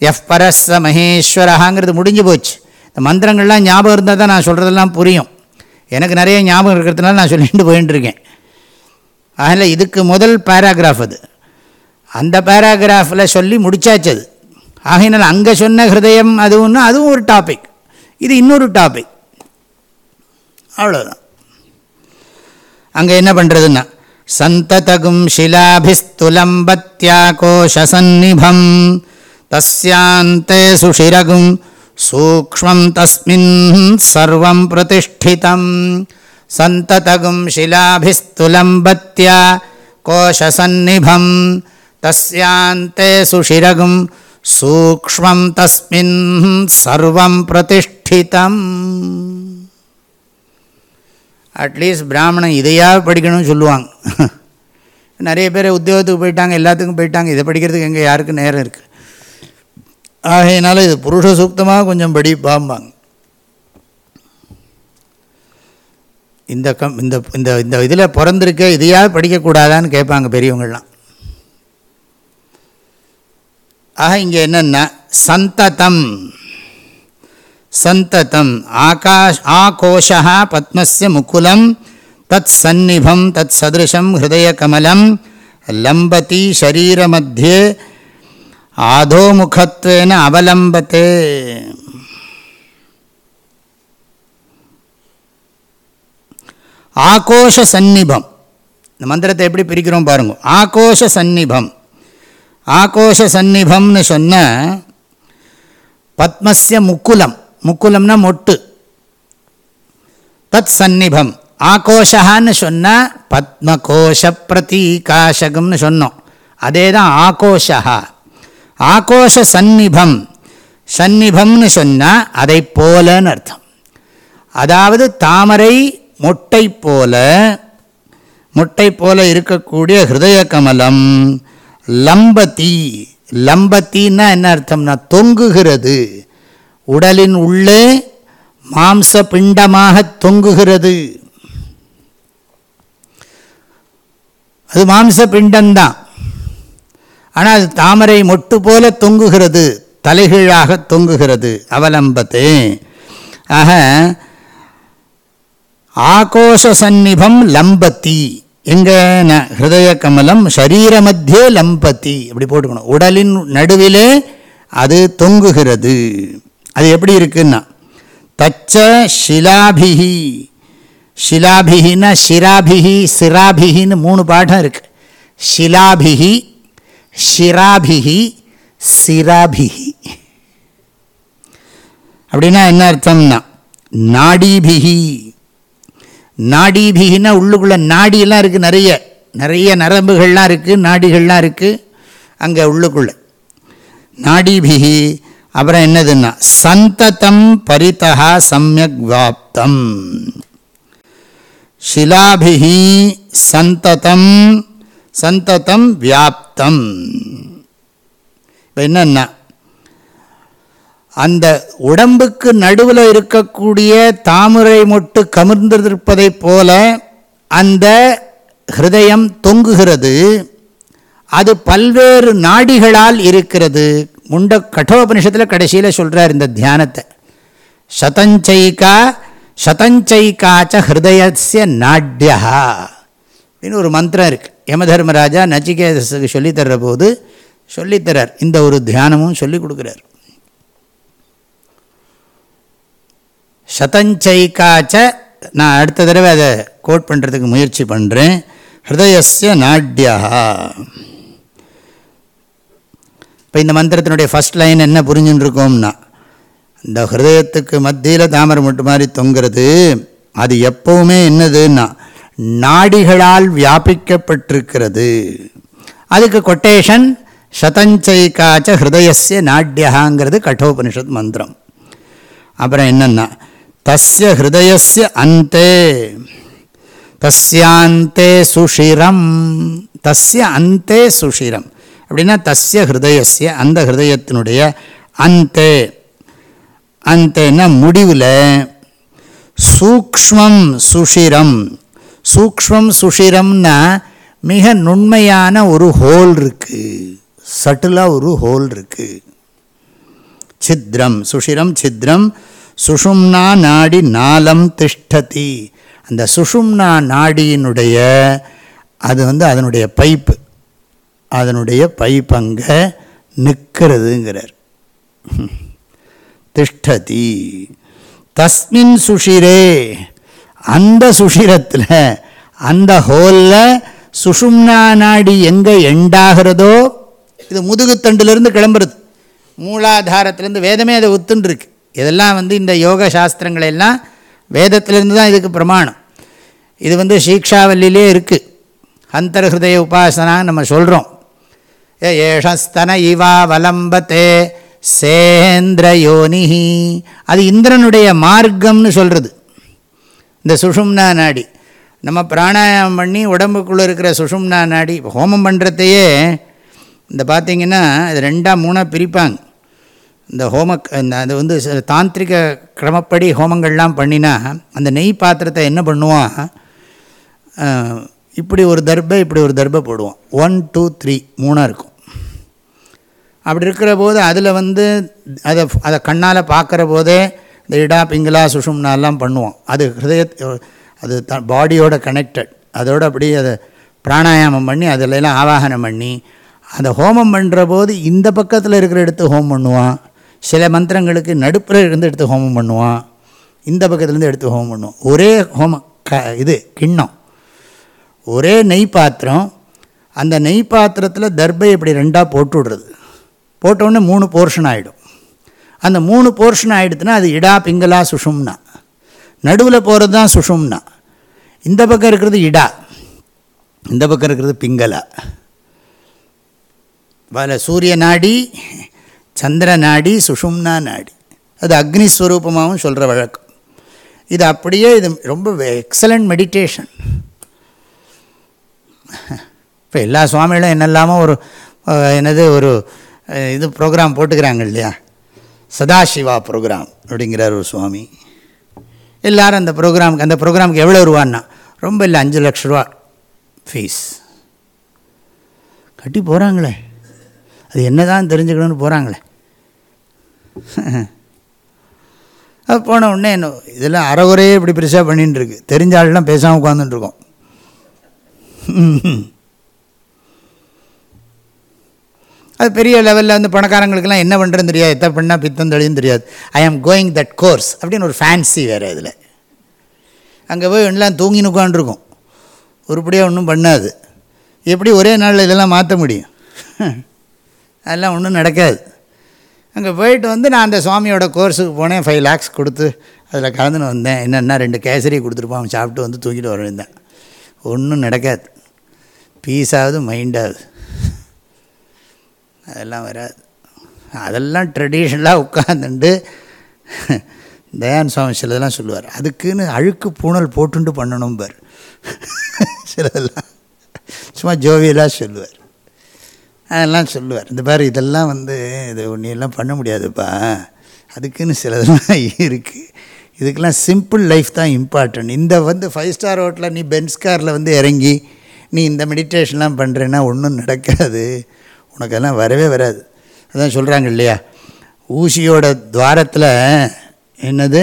எஃப் பரஸ்ஸ மகேஸ்வரஹாங்கிறது முடிஞ்சு போச்சு. இந்த மந்திரங்கள்லாம் ஞாபகம் இருந்தால் தான் நான் சொல்கிறதெல்லாம் புரியும். எனக்கு நிறைய ஞாபகம் இருக்கிறதுனால நான் சொல்லிட்டு போயின்ட்டுருக்கேன் அதில் இதுக்கு முதல் பேராகிராஃப் அது. அந்த பேராகிராஃபில் சொல்லி முடிச்சாச்சு அது. ஆகையினால் அங்கே சொன்ன ஹிருதயம் அது ஒன்று அதுவும் ஒரு டாபிக் இது இன்னொரு டாபிக் அவ்வளோதான் அங்கே என்ன பண்ணுறதுன்னா சந்ததகும் சிலாபிஸ்துலம் சந்நிபம் தஸ்யாந்தே சுஷிரகும் सूक्ष्मं तस्मिन् सर्वं प्रतिष्ठितं सन्ततगुं शिलाभिस्तुलम्बत्या कोशसन्निभं तस्यान्ते सुशिरगुं सूक्ष्मं तस्मिन् सर्वं प्रतिष्ठितम् அட்லீஸ்ட் பிராமணன் இதையாக படிக்கணும்னு சொல்லுவாங்க நிறைய பேர் உத்தியோகத்துக்கு போயிட்டாங்க எல்லாத்துக்கும் போயிட்டாங்க இதை படிக்கிறதுக்கு எங்கே யாருக்கு நேரம் இருக்குது ஆகையினால இது புருஷ சூக்தமாக கொஞ்சம் படி பாம்பாங்க. இந்த கம் இந்த இந்த இந்த இதில் பிறந்திருக்க இதையாக படிக்கக்கூடாதான்னு கேட்பாங்க பெரியவங்கள்லாம். ஆக இங்கே என்னென்னா சந்ததம். சந்ததம். ஆகாஷ் ஆகோஷா பத்மஸ்ய முக்குலம் தத் சந்நிபம் தத் சதிருஷம் ஹிருதய கமலம் லம்பதி ஷரீரமத்தியே ஆதோமுகத்வேன அவலம்பத்தே ஆகோஷ சந்நிபம் இந்த மந்திரத்தை எப்படி பிரிக்கிறோம் பாருங்க. ஆகோஷ சந்நிபம். ஆகோஷ சந்நிபம்னு சொன்ன பத்மஸ்ய முக்குலம். முக்குலம்னா மொட்டு. தத் சந்நிபம். ஆகோஷகான்னு சொன்னால் பத்மகோஷ பிரதீகாசகம்னு சொன்னோம். அதே தான் ஆகோஷகா ஆகோஷ சந்நிபம். சந்நிபம்னு சொன்னால் அதை போலன்னு அர்த்தம். அதாவது தாமரை மொட்டை போல முட்டை போல இருக்கக்கூடிய ஹிருதய கமலம் லம்பதி. லம்பத்தின்னா என்ன அர்த்தம்னா தொங்குகிறது. உடலின் உள்ளே மாம்ச பிண்டமாக தொங்குகிறது. அது மாம்ச பிண்டம்தான். ஆனால் அது தாமரை மொட்டு போல தொங்குகிறது தலைகீழாக தொங்குகிறது அவலம்பத்தே. ஆக ஆகோஷ சந்நிபம் லம்பத்தி எங்கே ஹிருதய கமலம் ஷரீர மத்தியே லம்பத்தி அப்படி போட்டுக்கணும். உடலின் நடுவிலே அது தொங்குகிறது. அது எப்படி இருக்குன்னா தச்ச ஷிலாபிகி ஷிலாபிகின்னா ஷிராபிகி சிராபிகின்னு மூணு பாடம் இருக்குது ஷிலாபிகி ஷிராபிஹி சிராபிஹி. அப்படின்னா என்ன அர்த்தம்னா நாடிபிகி நாடிபிகின்னா உள்ளுக்குள்ளே நாடியெல்லாம் இருக்குது நிறைய நிறைய நரம்புகள்லாம் இருக்குது நாடிகள்லாம் இருக்குது அங்கே உள்ளுக்குள்ளே. நாடிபிகி அப்புறம் என்னதுன்னா சந்ததம் பரிதா சமயக் வாப்தம். ஷிலாபிகி சந்ததம் சந்ததம் வியாப்தம். இப்போ என்னன்னா அந்த உடம்புக்கு நடுவில் இருக்கக்கூடிய தாமரை மொட்டு கமிர்ந்திருப்பதைப் போல அந்த ஹிருதயம் தொங்குகிறது. அது பல்வேறு நாடிகளால் இருக்கிறது. முண்ட கட்டோபனிஷத்தில் கடைசியில் சொல்கிறார் இந்த தியானத்தை. சதஞ்சைக்கா சதஞ்சைக்காச்ச ஹிருதயசிய நாட்யா அப்படின்னு ஒரு மந்திரம் இருக்குது யமதர்மராஜா நச்சிகேதஸுக்கு சொல்லித்தர்ற போது சொல்லித்தரார். இந்த ஒரு தியானமும் சொல்லி கொடுக்குறார். சதஞ்சைக்காச்ச நான் அடுத்த தடவை அதை கோட் பண்ணுறதுக்கு முயற்சி பண்ணுறேன் ஹிருதயசிய நாட்யா இப்போ இந்த மந்திரத்தினுடைய ஃபஸ்ட் லைன் என்ன புரிஞ்சுன்னு இருக்கோம்னா இந்த ஹிருதயத்துக்கு மத்தியில் தாமரை மட்டு மாதிரி தொங்குறது அது எப்போவுமே என்னதுன்னா நாடிகளால் வியாபிக்கப்பட்டிருக்கிறது. அதுக்கு கொட்டேஷன் சதஞ்சைக்காச்ச ஹிருதயசிய நாட்யகாங்கிறது கட்டோபனிஷத் மந்திரம். அப்புறம் என்னென்னா தஸ்ய ஹிருதயசிய அந்தே தஸ்யாந்தே சுஷிரம் தஸ்ய அந்தே சுஷிரம். அப்படின்னா தஸ்ய ஹிருதயசிய அந்த ஹிருதயத்தினுடைய அந்தே. அந்தேன்னா முடிவில் சூக்மம் சுஷிரம் சூக்ஷ்மம் சுஷிரம்னா மிக நுண்மையான ஒரு ஹோல் இருக்குது சட்டிலாக ஒரு ஹோல் இருக்குது சித்ரம் சுஷிரம் சித்ரம் சுஷும்னா நாடி நாலம் திஷ்டதி. அந்த சுஷும்னா நாடியினுடைய அது வந்து அதனுடைய பைப்பு. அதனுடைய பைப் அங்கே நிற்கிறதுங்கிறார். திஷ்டதி. தஸ்மின் சுஷிரே. அந்த சுஷிரத்தில் அந்த ஹோலில் சுஷும்னா நாடி எங்கே எண்டாகிறதோ இது முதுகுத்தண்டுலேருந்து கிளம்புறது. மூலாதாரத்திலேருந்து வேதமே அதை ஒத்துன்ருக்கு இதெல்லாம் வந்து இந்த யோக சாஸ்திரங்கள் எல்லாம் வேதத்திலேருந்து தான் இதுக்கு பிரமாணம். இது வந்து சீக்ஷாவல்லிலே இருக்குது அந்தர்ஹய உபாசனா நம்ம சொல்கிறோம் ஏ ஏஷஸ்தன இவா வலம்பத்தே சேந்திர யோனிஹி. அது இந்திரனுடைய மார்க்கம்னு சொல்கிறது இந்த சுஷும்னா நாடி. நம்ம பிராணாயாமம் பண்ணி உடம்புக்குள்ளே இருக்கிற சுஷும்னா நாடி. ஹோமம் பண்ணுறதையே இந்த பார்த்திங்கன்னா இது ரெண்டாக மூணாக பிரிப்பாங்க. இந்த ஹோம இந்த அது வந்து தாந்திரிக கிரமப்படி ஹோமங்கள்லாம் பண்ணினா அந்த நெய் பாத்திரத்தை என்ன பண்ணுவான் இப்படி ஒரு தர்பை இப்படி ஒரு தர்பை போடுவோம். ஒன் டூ த்ரீ மூணாக இருக்கும். அப்படி இருக்கிற போது அதில் வந்து அதை அதை கண்ணால் பார்க்குற போதே இந்த இடா பிங்களா சுஷும்னாலாம் பண்ணுவோம் அது ஹிருதய அது த பாடியோட கனெக்டட் அதோடு அப்படி அதை பிராணாயாமம் பண்ணி அதிலெல்லாம் ஆவாகனம் பண்ணி அந்த ஹோமம் பண்ணுற போது இந்த பக்கத்தில் இருக்கிற எடுத்து ஹோமம் பண்ணுவான். சில மந்திரங்களுக்கு நடுப்புற இருந்து எடுத்து ஹோமம் பண்ணுவான். இந்த பக்கத்துலேருந்து எடுத்து ஹோமம் பண்ணுவான். ஒரே ஹோமம் க இது கிண்ணம். ஒரே நெய் பாத்திரம் அந்த நெய் பாத்திரத்தில் தர்பை இப்படி ரெண்டாக போட்டு விடுறது. போட்டோன்னே மூணு போர்ஷன் ஆகிடும் அந்த மூணு போர்ஷன் ஆகிடுதுன்னா அது இடா பிங்களா சுஷும்னா. நடுவில் போகிறது தான் சுஷும்னா. இந்த பக்கம் இருக்கிறது இடா. இந்த பக்கம் இருக்கிறது பிங்களா. பல சூரிய நாடி சந்திர நாடி சுஷும்னா நாடி. அது அக்னிஸ்வரூபமாகவும் சொல்கிற வழக்கம். இது அப்படியே இது ரொம்ப எக்ஸலண்ட் மெடிடேஷன் இப்போ எல்லா சுவாமிகளும் என்னெல்லாமோ ஒரு என்னது ஒரு இது ப்ரோக்ராம் போட்டுக்கிறாங்க இல்லையா? சதாசிவா ப்ரோக்ராம் அப்படிங்கிறார் ஒரு சுவாமி. எல்லோரும் அந்த ப்ரோக்ராமுக்கு அந்த ப்ரோக்ராமுக்கு எவ்வளோ ரூபான்னா ரொம்ப இல்லை அஞ்சு லட்ச ரூபா ஃபீஸ் கட்டி போகிறாங்களே அது என்ன தான் தெரிஞ்சுக்கணும்னு போகிறாங்களே அது போன உடனே என்ன இதெல்லாம் அறகுறையே இப்படி பெருசாக பண்ணிட்டுருக்கு தெரிஞ்ச ஆள்லாம் பேசாமல் உட்காந்துட்டுருக்கோம் அது பெரிய லெவலில் வந்து பணக்காரங்களுக்கெல்லாம் என்ன பண்ணுறதுன்னு தெரியாது. எத்தனை பண்ணால் பித்தம் தெளியும் தெரியாது. ஐ ஆம் கோயிங் தட் கோர்ஸ் அப்படின்னு ஒரு ஃபேன்சி வேறு இதில். அங்கே போய் எல்லாம் தூங்கின்னு உட்காந்துருக்கும் உருப்படியாக ஒன்றும் பண்ணாது. எப்படி ஒரே நாளில் இதெல்லாம் மாற்ற முடியும்? அதெல்லாம் ஒன்றும் நடக்காது. அங்கே போயிட்டு வந்து நான் அந்த சுவாமியோட கோர்ஸுக்கு போனேன். ஃபைவ் லேக்ஸ் கொடுத்து அதில் கலந்துன்னு வந்தேன். என்னென்னா ரெண்டு கேசரி கொடுத்துருப்பான். சாப்பிட்டு வந்து தூக்கிட்டு வரவேன் ஒன்றும் நடக்காது. பீஸாவது மைண்டாகுது அதெல்லாம் வராது. அதெல்லாம் ட்ரெடிஷ்னலாக உட்காந்துண்டு தயான் சுவாமி சிலதெல்லாம் சொல்லுவார். அதுக்குன்னு அழுக்கு பூணல் போட்டுண்டு பண்ணணும் பார். சிலதெல்லாம் சும்மா ஜோவியலாக சொல்லுவார். அதெல்லாம் சொல்லுவார். இந்த பாரு இதெல்லாம் வந்து இது ஒன்றையெல்லாம் பண்ண முடியாதுப்பா. அதுக்குன்னு சிலதெல்லாம் இருக்குது இதுக்கெல்லாம் சிம்பிள் லைஃப் தான் இம்பார்ட்டன்ட் இந்த வந்து ஃபைவ் ஸ்டார் ஹோட்டலில் நீ பென்ஸ் காரில் வந்து இறங்கி நீ இந்த மெடிடேஷன்லாம் பண்ணுறேன்னா ஒன்றும் நடக்காது. உனக்கெல்லாம் வரவே வராது. அதான் சொல்கிறாங்க இல்லையா? ஊசியோட துவாரத்தில் என்னது?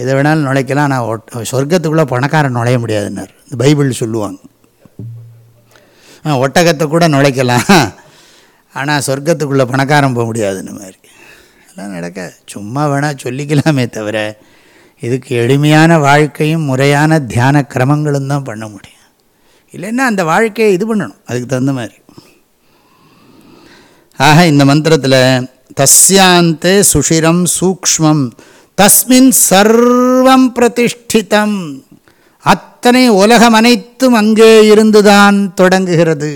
எதை வேணாலும் நுழைக்கலாம். ஆனால் சொர்க்கத்துக்குள்ளே பணக்காரன் நுழைய முடியாதுன்னார். இந்த பைபிள் சொல்லுவாங்க. ஒட்டகத்தை கூட நுழைக்கலாம். ஆனால் சொர்க்கத்துக்குள்ளே பணக்காரன் போக முடியாதுன்னு மாதிரி. அதெல்லாம் நடக்க சும்மா வேணால் சொல்லிக்கலாமே தவிர இதுக்கு எளிமையான வாழ்க்கையும் முறையான தியான கிரமங்களும் தான் பண்ண முடியும். இல்லைன்னா அந்த வாழ்க்கையை இது பண்ணணும். அதுக்கு தகுந்த மாதிரி. ஆக இந்த மந்திரத்தில் தஸ்யாந்தே சுஷிரம் சூக்மம் தஸ்மின் சர்வம் பிரதிஷ்டிதம் அத்தனை உலகம் அனைத்தும் அங்கே இருந்துதான் தொடங்குகிறது.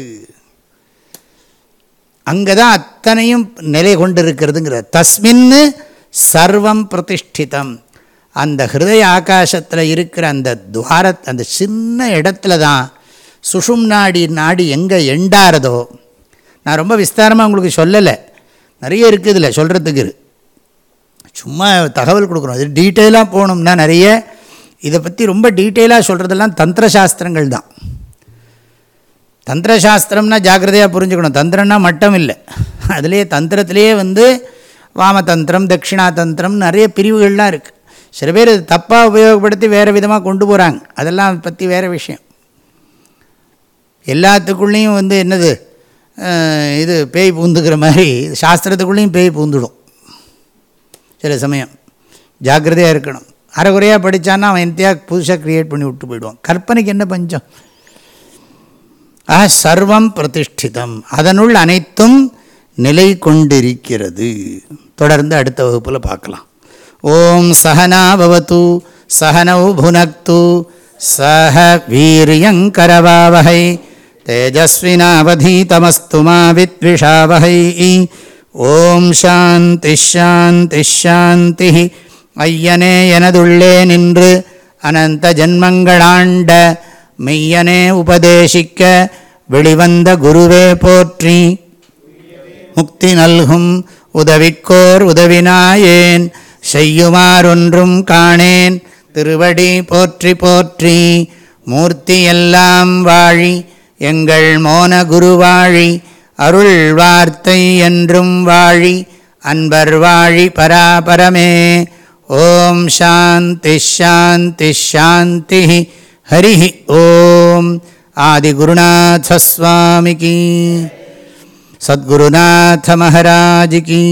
அங்கே தான் அத்தனையும் நிலை கொண்டிருக்கிறதுங்கிற தஸ்மின்னு சர்வம் பிரதிஷ்டிதம். அந்த ஹிருதய ஆகாசத்தில் இருக்கிற அந்த துவார அந்த சின்ன இடத்துல தான் சுஷும் நாடி நாடி எங்கே எண்டாரதோ நான் ரொம்ப விஸ்தாரமாக உங்களுக்கு சொல்லலை. நிறைய இருக்குது இதில் சொல்கிறதுக்கு சும்மா தகவல் கொடுக்குறோம் இது டீட்டெயிலாக போகணும்னா நிறைய இதை பற்றி ரொம்ப டீட்டெயிலாக சொல்கிறதெல்லாம் தந்திரசாஸ்திரங்கள் தான். தந்திரசாஸ்திரம்னா ஜாக்கிரதையாக புரிஞ்சுக்கணும். தந்திரம்னா மட்டம் இல்லை. அதுலேயே தந்திரத்திலே வந்து வாமதந்திரம் தட்சிணாதந்திரம் நிறைய பிரிவுகள்லாம் இருக்குது சில பேர் தப்பாக உபயோகப்படுத்தி வேறு விதமாக கொண்டு போகிறாங்க அதெல்லாம் பற்றி வேறு விஷயம். எல்லாத்துக்குள்ளேயும் வந்து என்னது? இது பேய் பூந்துக்கிற மாதிரி சாஸ்திரத்துக்குள்ளேயும் பேய் பூந்துடும் சில சமயம். ஜாக்கிரதையாக இருக்கணும். அரைகுறையாக படித்தான்னா அவன் எந்தையாக புதுசாக க்ரியேட் பண்ணி விட்டு போயிடுவான். கற்பனைக்கு என்ன பஞ்சம்? ஆ சர்வம் பிரதிஷ்டிதம். அதனுள் அனைத்தும் நிலை கொண்டிருக்கிறது. தொடர்ந்து அடுத்த வகுப்பில் பார்க்கலாம். ஓம் சகனாபவத்து சகனௌ புனக்து சஹ வீரியங்கரவாவகை தேஜஸ்வினாவதீதமஸ்து மா வித்விஷாவகை ஓம் சாந்தி ஐயனே எனதுள்ளே நின்று அனந்த ஜன்மங்களாண்ட மெய்யனே உபதேசிக்க வெளிவந்த குருவே போற்றி। முக்தி நல்கும் உதவிக்கோர் உதவினாயேன்। செய்யுமாறொன்றும் காணேன்। திருவடி போற்றி போற்றி। மூர்த்தியெல்லாம் வாழி எங்கள் மோன குருவாழி அருள் வார்த்தை என்றும் வாழி அன்பர் வாழி பராபரமே. ஓம் சாந்தி ஷாந்தி ஷாந்தி ஹரி ஓம். ஆதிகுருநாதஸ்வாமிக்கு சத்குருநாத மகாராஜிக்கு.